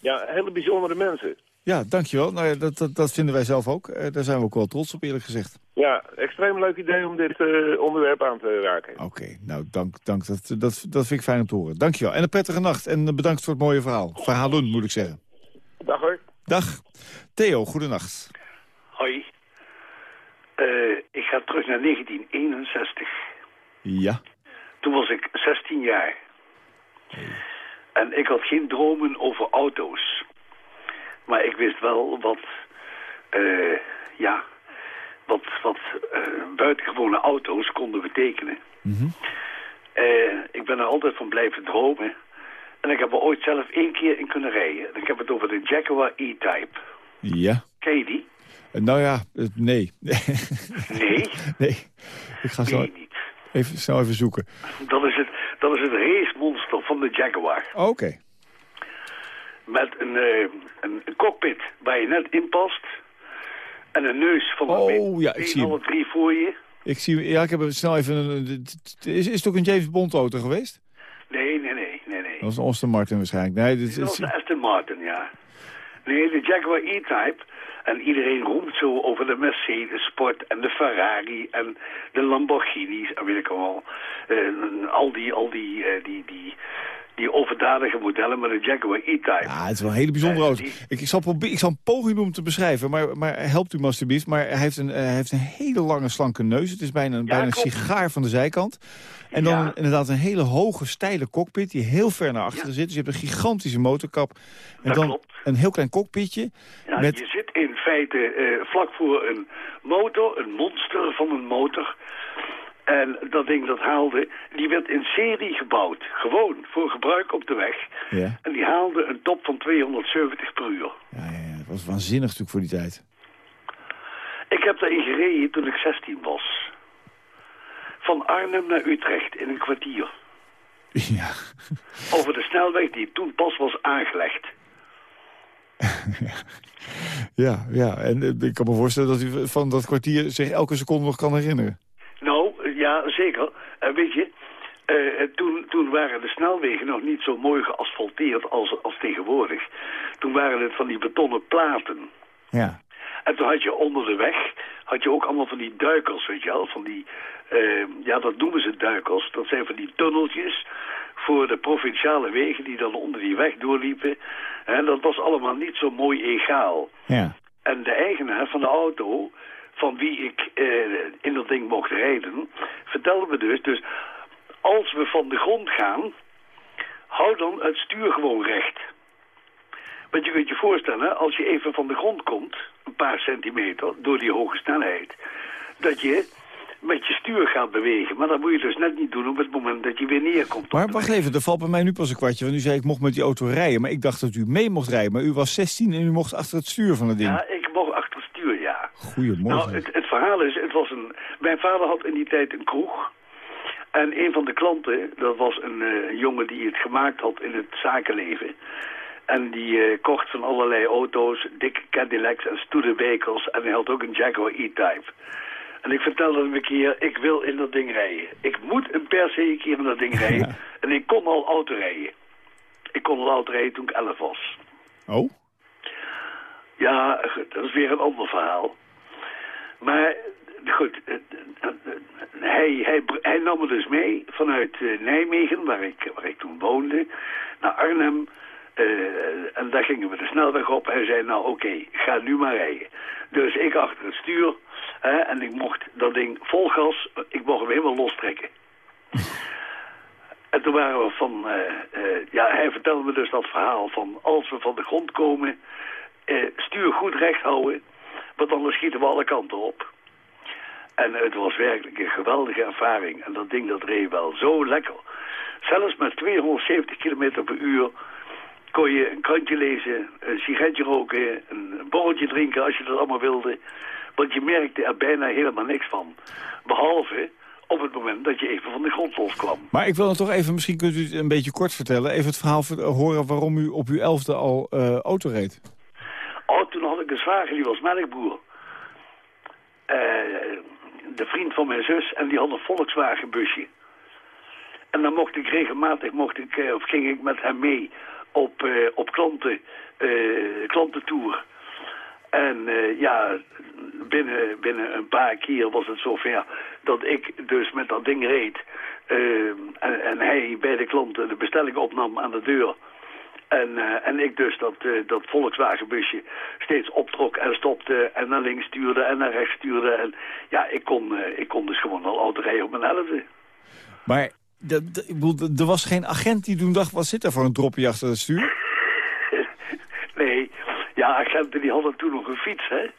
Ja, hele bijzondere mensen. Ja, dankjewel. Nou ja, dat, dat, dat vinden wij zelf ook. Eh, daar zijn we ook wel trots op, eerlijk gezegd. Ja, extreem leuk idee om dit eh, onderwerp aan te raken. Oké, nou, dank, dank. Dat, dat, dat vind ik fijn om te horen. Dankjewel. En een prettige nacht. En eh, bedankt voor het mooie verhaal. Verhalen, moet ik zeggen. Dag hoor. Dag. Theo, goedenacht. Hoi. Eh, ik ga terug naar 1961. Ja. Toen was ik 16 jaar. En ik had geen dromen over auto's. Maar ik wist wel wat, eh, ja, wat, wat eh, buitengewone auto's konden betekenen. Eh, ik ben er altijd van blijven dromen. En ik heb er ooit zelf één keer in kunnen rijden. En ik heb het over de Jaguar E-Type. Ja. Ken je die? Nou ja, nee. Nee? nee. Ik ga zo even, snel even zoeken. Dat is het, dat is het racemonster van de Jaguar. Oké. Met een, eh, een, een cockpit waar je net in past. En een neus van Oh, ja, ik zie drie voor je. Ik zie, ja, ik heb er snel even een... Is, is het ook een James Bond auto geweest? Nee, nee, nee, nee, nee. Dat was een Aston Martin waarschijnlijk. Nee, dit, Dat was is, de Aston Martin, ja. Nee, de Jaguar E-Type. En iedereen roemt zo over de Mercedes Sport en de Ferrari en de Lamborghinis en weet ik wel. Eh, al die, al die, eh, die, die, die overdadige modellen met de Jaguar E-Type. ja, het is wel een hele bijzondere auto. Ik, ik, zal ik zal een poging doen om te beschrijven, maar, maar helpt u me alstublieft. Maar hij heeft, een, eh, hij heeft een hele lange, slanke neus. Het is bijna, bijna een sigaar van de zijkant. En dan inderdaad een hele hoge, steile cockpit die heel ver naar achteren zit. Dus je hebt een gigantische motorkap. En Dat dan klopt. een heel klein cockpitje. Ja, met, Je zit in feite eh, vlak voor een motor, een monster van een motor. En dat ding dat haalde, die werd in serie gebouwd. Gewoon, voor gebruik op de weg. Ja. En die haalde een top van 270 per uur. Ja, ja, ja. Dat was waanzinnig natuurlijk voor die tijd. Ik heb daarin gereden toen ik 16 was. Van Arnhem naar Utrecht in een kwartier. Ja. Over de snelweg die toen pas was aangelegd. Ja, ja. En eh, ik kan me voorstellen dat u van dat kwartier zich elke seconde nog kan herinneren. Zeker. En weet je, eh, toen, toen waren de snelwegen nog niet zo mooi geasfalteerd als, als tegenwoordig. Toen waren het van die betonnen platen. Ja. En toen had je onder de weg, had je ook allemaal van die duikels, weet je wel. Van die, eh, ja, dat noemen ze duikels. Dat zijn van die tunneltjes voor de provinciale wegen die dan onder die weg doorliepen. En dat was allemaal niet zo mooi egaal. Ja. En de eigenaar van de auto, van wie ik eh, in dat ding mocht rijden, vertelde me dus, dus als we van de grond gaan, hou dan het stuur gewoon recht. Want je kunt je voorstellen, als je even van de grond komt, een paar centimeter, door die hoge snelheid, dat je met je stuur gaat bewegen. Maar dat moet je dus net niet doen op het moment dat je weer neerkomt. Maar wacht even, er valt bij mij nu pas een kwartje. Want u zei ik mocht met die auto rijden. Maar ik dacht dat u mee mocht rijden. Maar u was 16 en u mocht achter het stuur van het ding. Ja, ik mocht achter het stuur, ja. Goedemorgen. Nou, het, het verhaal is, het was een... Mijn vader had in die tijd een kroeg. En een van de klanten, dat was een, eh, een jongen die het gemaakt had in het zakenleven. En die eh, kocht van allerlei auto's, dikke Cadillacs en Studebekers. En hij had ook een Jaguar E-Type. En ik vertelde hem een keer, ik wil in dat ding rijden. Ik moet een per se een keer in dat ding rijden. En ik kon al auto rijden. Ik kon al auto rijden toen ik 11 was. Oh? Ja, dat is weer een ander verhaal. Maar goed, eh, eh, hij, hij, hij nam me dus mee vanuit eh, Nijmegen, waar ik, waar ik toen woonde, naar Arnhem. Eh, en daar gingen we de snelweg op. Hij zei, nou oké, ga nu maar rijden. Dus ik achter het stuur en ik mocht dat ding vol gas, ik mocht hem helemaal lostrekken. En toen waren we van, eh, eh, ja, hij vertelde me dus dat verhaal van als we van de grond komen, eh, stuur goed recht houden, want anders schieten we alle kanten op. En het was werkelijk een geweldige ervaring. En dat ding dat reed wel zo lekker. Zelfs met 270 km per uur kon je een krantje lezen, een sigaretje roken, een borreltje drinken als je dat allemaal wilde. Want je merkte er bijna helemaal niks van. Behalve op het moment dat je even van de grond loskwam. Maar ik wil dan toch even, misschien kunt u het een beetje kort vertellen... even het verhaal ver- horen waarom u op uw elfde al eh, auto reed. Oh, toen had ik een zwager, die was melkboer. Eh, de vriend van mijn zus, en die had een Volkswagen busje. En dan mocht ik regelmatig, mocht ik, eh, of ging ik met hem mee op, eh, op klanten, klantentour. En ja, binnen, binnen een paar keer was het zover dat ik dus met dat ding reed. En, en hij bij de klanten de bestelling opnam aan de deur. En, eh, en ik dus dat, eh, dat Volkswagenbusje steeds optrok en stopte en naar links stuurde en naar rechts stuurde. En ja, ik kon, eh, ik kon dus gewoon al auto rijden op mijn elfde. Maar er was geen agent die toen dacht... wat zit er voor een dropje achter het stuur? Nee, ja, agenten die hadden toen nog een fiets, hè.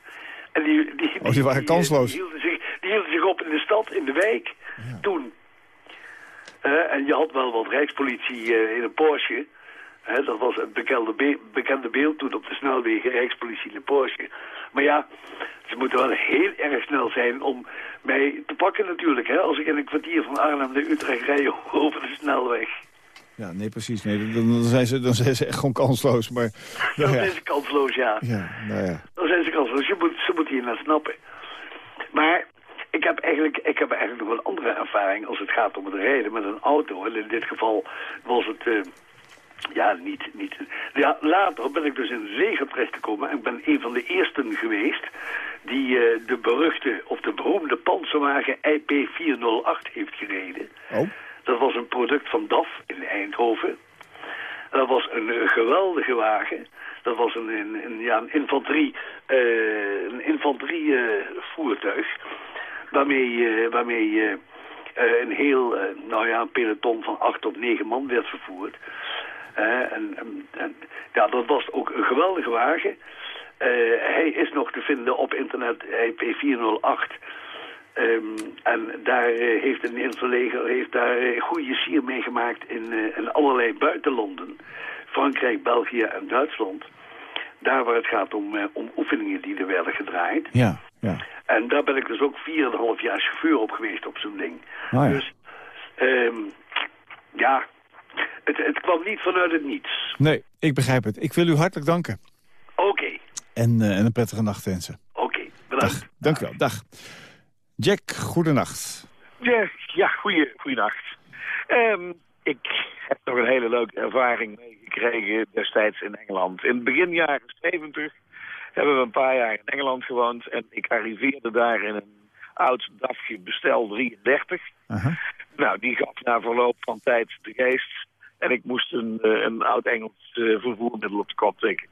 En die, die, Oh, die waren kansloos. Die, hielden zich, die hielden zich op in de stad, in de wijk, toen. En je had wel wat rijkspolitie in een Porsche. Dat was het bekende, be- bekende beeld toen op de snelwegen, rijkspolitie in Porsche. Maar ja, ze moeten wel heel erg snel zijn om mij te pakken natuurlijk. Hè, als ik in een kwartier van Arnhem naar Utrecht rij over de snelweg. Ja, nee, precies. Nee, dan, dan, zijn ze, dan zijn ze echt gewoon kansloos. Maar, Dan nou ja. zijn ze kansloos, ja. Ja, nou ja. Dan zijn ze kansloos. Je moet, ze moeten hier naar snappen. Maar ik heb, eigenlijk, ik heb eigenlijk nog een andere ervaring als het gaat om het rijden met een auto. En in dit geval was het... eh, ja, niet, niet... Ja, later ben ik dus in het leger terechtgekomen en ik ben een van de eersten geweest die eh, de beruchte of de beroemde panzerwagen IP408 heeft gereden. Oh. Dat was een product van DAF in Eindhoven. Dat was een eh, geweldige wagen. Dat was een, een, een, ja, een infanterie, eh, een infanterie voertuig. Waarmee, waarmee een heel, nou ja, een peloton van acht tot negen man werd vervoerd. En, en, en, ja, dat was ook een geweldige wagen. Eh, hij is nog te vinden op internet, IP408. Eh, Ehm, en daar eh, heeft het Nederlandse leger heeft daar eh, goede sier mee gemaakt in, eh, in allerlei buitenlanden. Frankrijk, België en Duitsland. Daar waar het gaat om, om oefeningen die er werden gedraaid. Ja, ja. En daar ben ik dus ook 4,5 jaar chauffeur op geweest op zo'n ding. Oh ja. Dus, ehm, ja, het, het kwam niet vanuit het niets. Nee, ik begrijp het. Ik wil u hartelijk danken. Oké, En, eh, en een prettige nacht wensen. oké, bedankt. Dag, dank u wel. Dag. Jack, goedenacht. Ja, ja goeie, goeienacht. Ehm, ik heb nog een hele leuke ervaring meegekregen destijds in Engeland. In het begin jaren 70 hebben we een paar jaar in Engeland gewoond. En ik arriveerde daar in een oud DAFje bestel 33. Nou, die gaf na verloop van tijd de geest. En ik moest een, eh, een oud Engels eh, vervoermiddel op de kop tikken.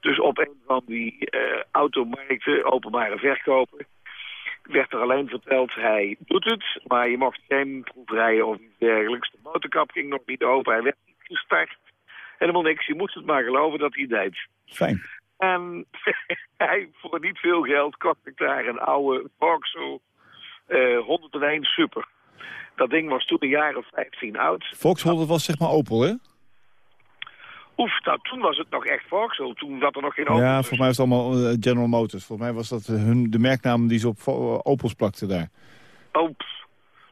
Dus op een van die eh, automarkten, openbare verkopen, werd er alleen verteld, hij doet het, maar je mocht geen proef rijden of iets dergelijks. De motorkap ging nog niet open, hij werd niet gestart. Helemaal niks, je moest het maar geloven dat hij deed. Fijn. En hij, voor niet veel geld kocht ik daar een oude Vauxhall eh 101 Super. Dat ding was toen een jaar of 15 oud. Volkswagen dat was zeg maar Opel, hè? Oef, nou, toen was het nog echt Vauxhall. Toen zat er nog geen auto. Ja, volgens mij was het allemaal eh, General Motors. Volgens mij was dat eh, hun, de merknaam die ze op Vo- Opels plakten daar. Oh, pff,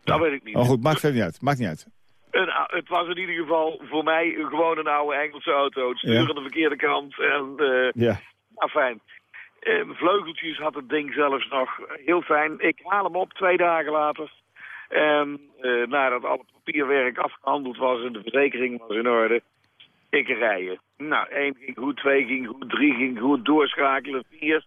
dat weet ik niet. Oh goed, maakt verder niet uit. Maakt niet uit. Een, het was in ieder geval voor mij gewoon een oude Engelse auto. Het stuur Ja. aan de verkeerde kant. En, eh Ja. nou, fijn. Eh, vleugeltjes had het ding zelfs nog. Heel fijn. Ik haal hem op twee dagen later. En eh, nadat al het papierwerk afgehandeld was en de verzekering was in orde, ik rijden. Nou, één ging goed, twee ging goed, drie ging goed, doorschakelen, vier.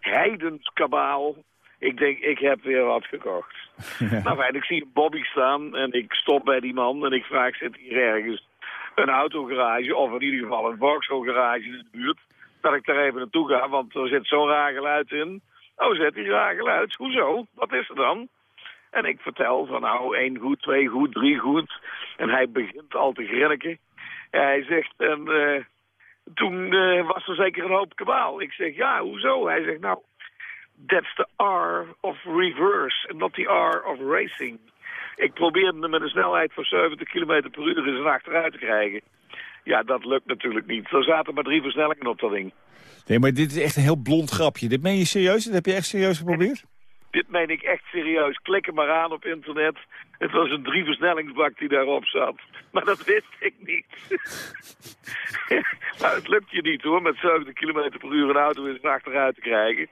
Heidens kabaal. Ik denk, ik heb weer wat gekocht. Nou fijn, ik zie een Bobby staan en ik stop bij die man en ik vraag, zit hier ergens een autogarage of in ieder geval een Vauxhall garage in de buurt? Dat ik daar even naartoe ga, want er zit zo'n raar geluid in. Oh, zet die raar geluid. Hoezo? Wat is er dan? En ik vertel van nou, één goed, twee goed, drie goed. En hij begint al te grinniken. En hij zegt, en eh, toen eh, was er zeker een hoop kabaal. Ik zeg, ja, hoezo? Hij zegt, nou, that's the R of reverse, not the R of racing. Ik probeerde hem met een snelheid van 70 km per uur in zijn achteruit te krijgen. Ja, dat lukt natuurlijk niet. Er zaten maar drie versnellingen op dat ding. Nee, maar dit is echt een heel blond grapje. Dit meen je serieus? Dit heb je echt serieus geprobeerd? Dit meen ik echt serieus. Klik hem maar aan op internet. Het was een drie versnellingsbak die daarop zat. Maar dat wist ik niet. het lukt je niet hoor, met 70 km per uur een auto in zijn achteruit te krijgen.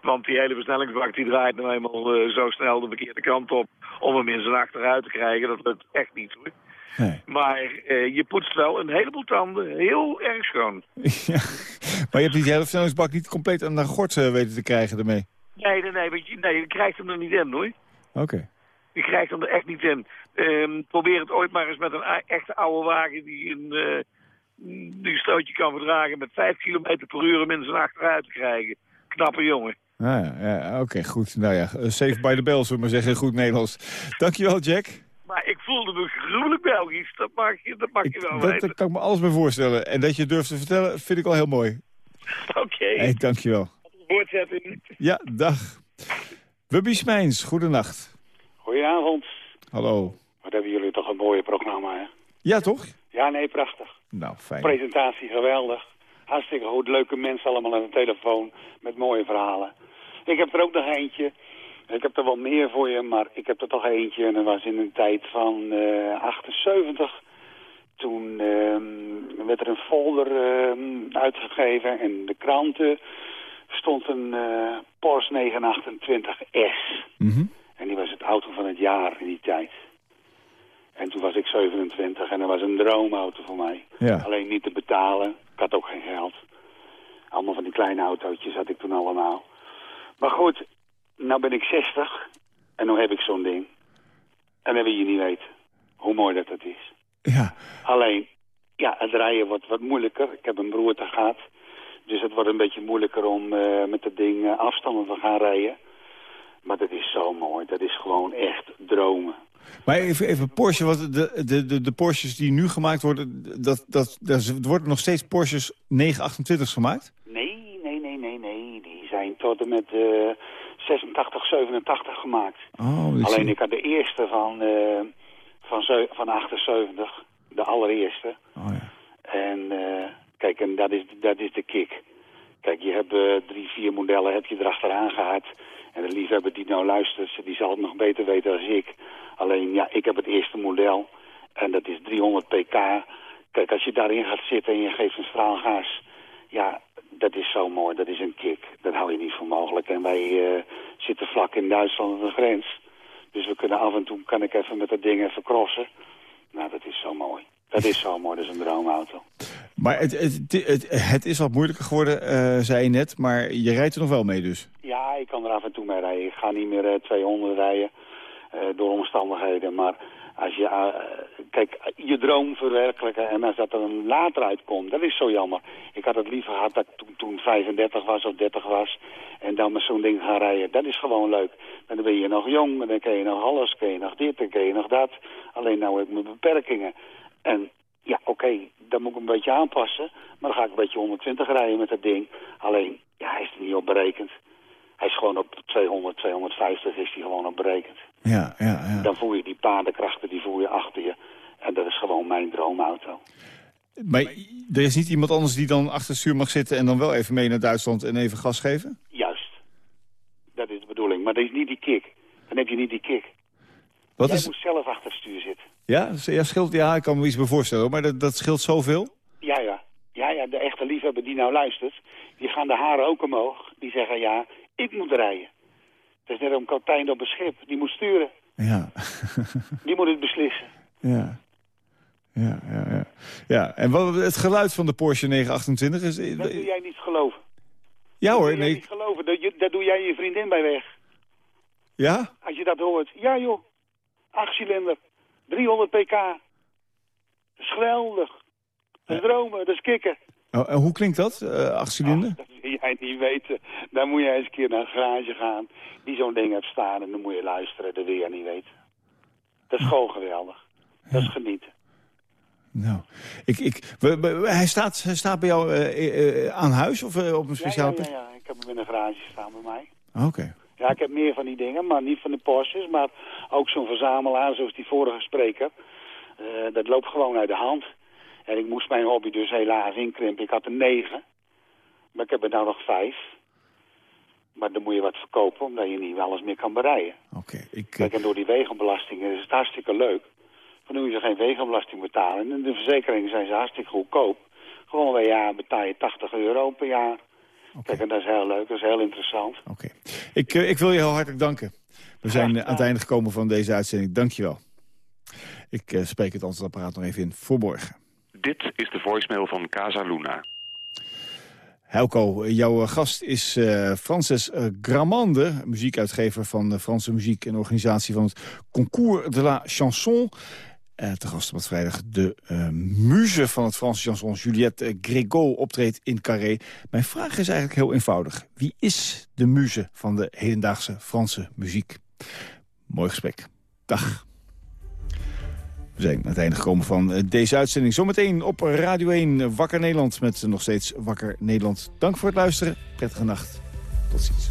Want die hele versnellingsbak die draait nou eenmaal eh, zo snel de verkeerde kant op om hem in zijn achteruit te krijgen. Dat lukt echt niet hoor. Maar eh, je poetst wel een heleboel tanden heel erg schoon. ja. Maar je hebt die hele versnellingsbak niet compleet aan de gort eh, weten te krijgen ermee. Nee, nee, nee, want je, nee, je krijgt hem er niet in hoor. Oké. Je krijgt hem er echt niet in. Ehm, probeer het ooit maar eens met een echte oude wagen die een, eh, die stootje kan verdragen met 5 km per uur in zijn achteruit te krijgen. Knappe jongen. Ah, ja, Oké, goed. Nou ja, eh, safe by the bell, zullen we maar zeggen. Goed Nederlands. Dankjewel, Jack. Maar ik voelde me gruwelijk Belgisch. Dat mag je, dat mag je wel Dat, weten. daar kan ik me alles bij voorstellen. En dat je durft te vertellen, vind ik al heel mooi. Oké. Hey, dankjewel. Voortzetting. Ja, dag. Wubby Smijns, goedenacht. Goedenavond. Hallo. Wat hebben jullie toch een mooie programma, hè? Ja, toch? Ja, nee, prachtig. Nou, fijn. Presentatie geweldig. Hartstikke goed. Leuke mensen allemaal aan de telefoon met mooie verhalen. Ik heb er ook nog eentje. Ik heb er wel meer voor je, maar ik heb er toch eentje. En dat was in een tijd van eh 78. Toen ehm, werd er een folder ehm, uitgegeven. En de kranten stond een eh, Porsche 928S. En die was het auto van het jaar in die tijd. En toen was ik 27 en dat was een droomauto voor mij. Ja. Alleen niet te betalen. Ik had ook geen geld. Allemaal van die kleine autootjes had ik toen allemaal. Maar goed, nou ben ik 60 en nu heb ik zo'n ding. En dan wil je niet weten hoe mooi dat het is. Ja. Alleen, ja, het rijden wordt wat moeilijker. Ik heb een broerte gehad. Dus het wordt een beetje moeilijker om eh, met dat ding afstanden te gaan rijden. Maar dat is zo mooi. Dat is gewoon echt dromen. Maar even, even Porsche, wat de, de, de, Porsches die nu gemaakt worden, dat, dat, dat, er worden nog steeds Porsches 928's gemaakt? Nee, nee, nee, nee, nee. Die zijn tot en met eh 86, 87 gemaakt. Oh, Alleen ik had de eerste van, eh, van, van 78, de allereerste. Oh, ja. En eh, kijk, en dat is, dat is de kick. Kijk, je hebt eh, drie, vier modellen heb je erachteraan gehad. En de liefhebber die nou luistert, die zal het nog beter weten dan ik. Alleen, ja, ik heb het eerste model. En dat is 300 pk. Kijk, als je daarin gaat zitten en je geeft een straalgas... Ja, dat is zo mooi. Dat is een kick. Dat hou je niet voor mogelijk. En wij eh, zitten vlak in Duitsland aan de grens. Dus we kunnen af en toe, kan ik even met dat ding even crossen. Nou, dat is zo mooi. Dat is zo mooi. Dat is een droomauto. Maar het, het, het, het is wat moeilijker geworden, eh, zei je net. Maar je rijdt er nog wel mee dus. Ja, ik kan er af en toe mee rijden. Ik ga niet meer eh, 200 rijden eh, door omstandigheden. Maar als je, eh, kijk, je droom verwerkelijken en als dat er dan later uitkomt, dat is zo jammer. Ik had het liever gehad dat ik toen, toen 35 was of 30 was en dan met zo'n ding gaan rijden. Dat is gewoon leuk. Dan ben je nog jong en dan kun je nog alles, kun je nog dit en kun je nog dat. Alleen nou heb ik mijn beperkingen. En ja, oké, dan moet ik een beetje aanpassen. Maar dan ga ik een beetje 120 rijden met dat ding. Alleen, ja, hij is er niet op berekend. Hij is gewoon op 200, 250 is hij gewoon op berekend. Ja, ja, ja. Dan voel je die paardenkrachten, die voel je achter je. En dat is gewoon mijn droomauto. Maar er is niet iemand anders die dan achter het stuur mag zitten... en dan wel even mee naar Duitsland en even gas geven? Juist. Dat is de bedoeling. Maar dat is niet die kick. Dan heb je niet die kick. Wat Jij is... moet zelf achter het stuur zitten. Ja, ja, scheelt, ja, ik kan me iets bij voorstellen, maar dat, dat scheelt zoveel? Ja, ja. Ja, ja, de echte liefhebber die nou luistert, die gaan de haren ook omhoog. Die zeggen, ja, ik moet rijden. Het is net een kapitein op een schip. Die moet sturen. Ja. Die moet het beslissen. Ja. Ja, ja, ja. ja. En wat, het geluid van de Porsche 928 is... Dat doe jij niet geloven. Ja Dat hoor, doe jij nee. niet geloven. Dat, je- dat doe jij je vriendin bij weg. Ja? Als je dat hoort. Ja joh, achtcilinder, 300 pk. Dat is geweldig. Dat is dromen, dat is kicken. Oh, en hoe klinkt dat, eh acht cilinder? Dat wil jij niet weten. Dan moet je eens een keer naar een garage gaan die zo'n ding hebt staan en dan moet je luisteren. Dat wil jij niet weten. Dat is gewoon geweldig. Dat is genieten. Nou, ik, ik, we- we- hij, staat, hij staat bij jou eh, eh, aan huis of op een ja, plek? ja, ja, ik heb hem in een garage staan bij mij. Oké. Ja, ik heb meer van die dingen, maar niet van de Porsches. Maar ook zo'n verzamelaar zoals die vorige spreker. Eh, dat loopt gewoon uit de hand. En ik moest mijn hobby dus helaas inkrimpen. Ik had er negen. Maar ik heb er nou nog vijf. Maar dan moet je wat verkopen, omdat je niet alles meer kan bereiden. Oké, ik... Kijk, en door die wegenbelasting is het hartstikke leuk. Van nu je geen wegenbelasting betalen. En de verzekeringen zijn ze hartstikke goedkoop. Gewoon per jaar betaal je 80 euro per jaar. Kijk, en dat is heel leuk, dat is heel interessant. Ik, eh, ik wil je heel hartelijk danken. We zijn eh, aan het einde gekomen van deze uitzending. Dank je wel. Ik eh, spreek het antwoordapparaat nog even in voor morgen. Dit is de voicemail van Casa Luna. Helco, jouw gast is eh, Frances Gramande, muziekuitgever van de Franse muziek en organisatie van het Concours de la Chanson. Eh te gast vrijdag de eh, muze van het Franse chanson, Juliette Grégo, optreedt in Carré. Mijn vraag is eigenlijk heel eenvoudig. Wie is de muze van de hedendaagse Franse muziek? Mooi gesprek. Dag. We zijn aan het einde gekomen van eh, deze uitzending. Zometeen op Radio 1 eh, Wakker Nederland met nog steeds Wakker Nederland. Dank voor het luisteren. Prettige nacht. Tot ziens.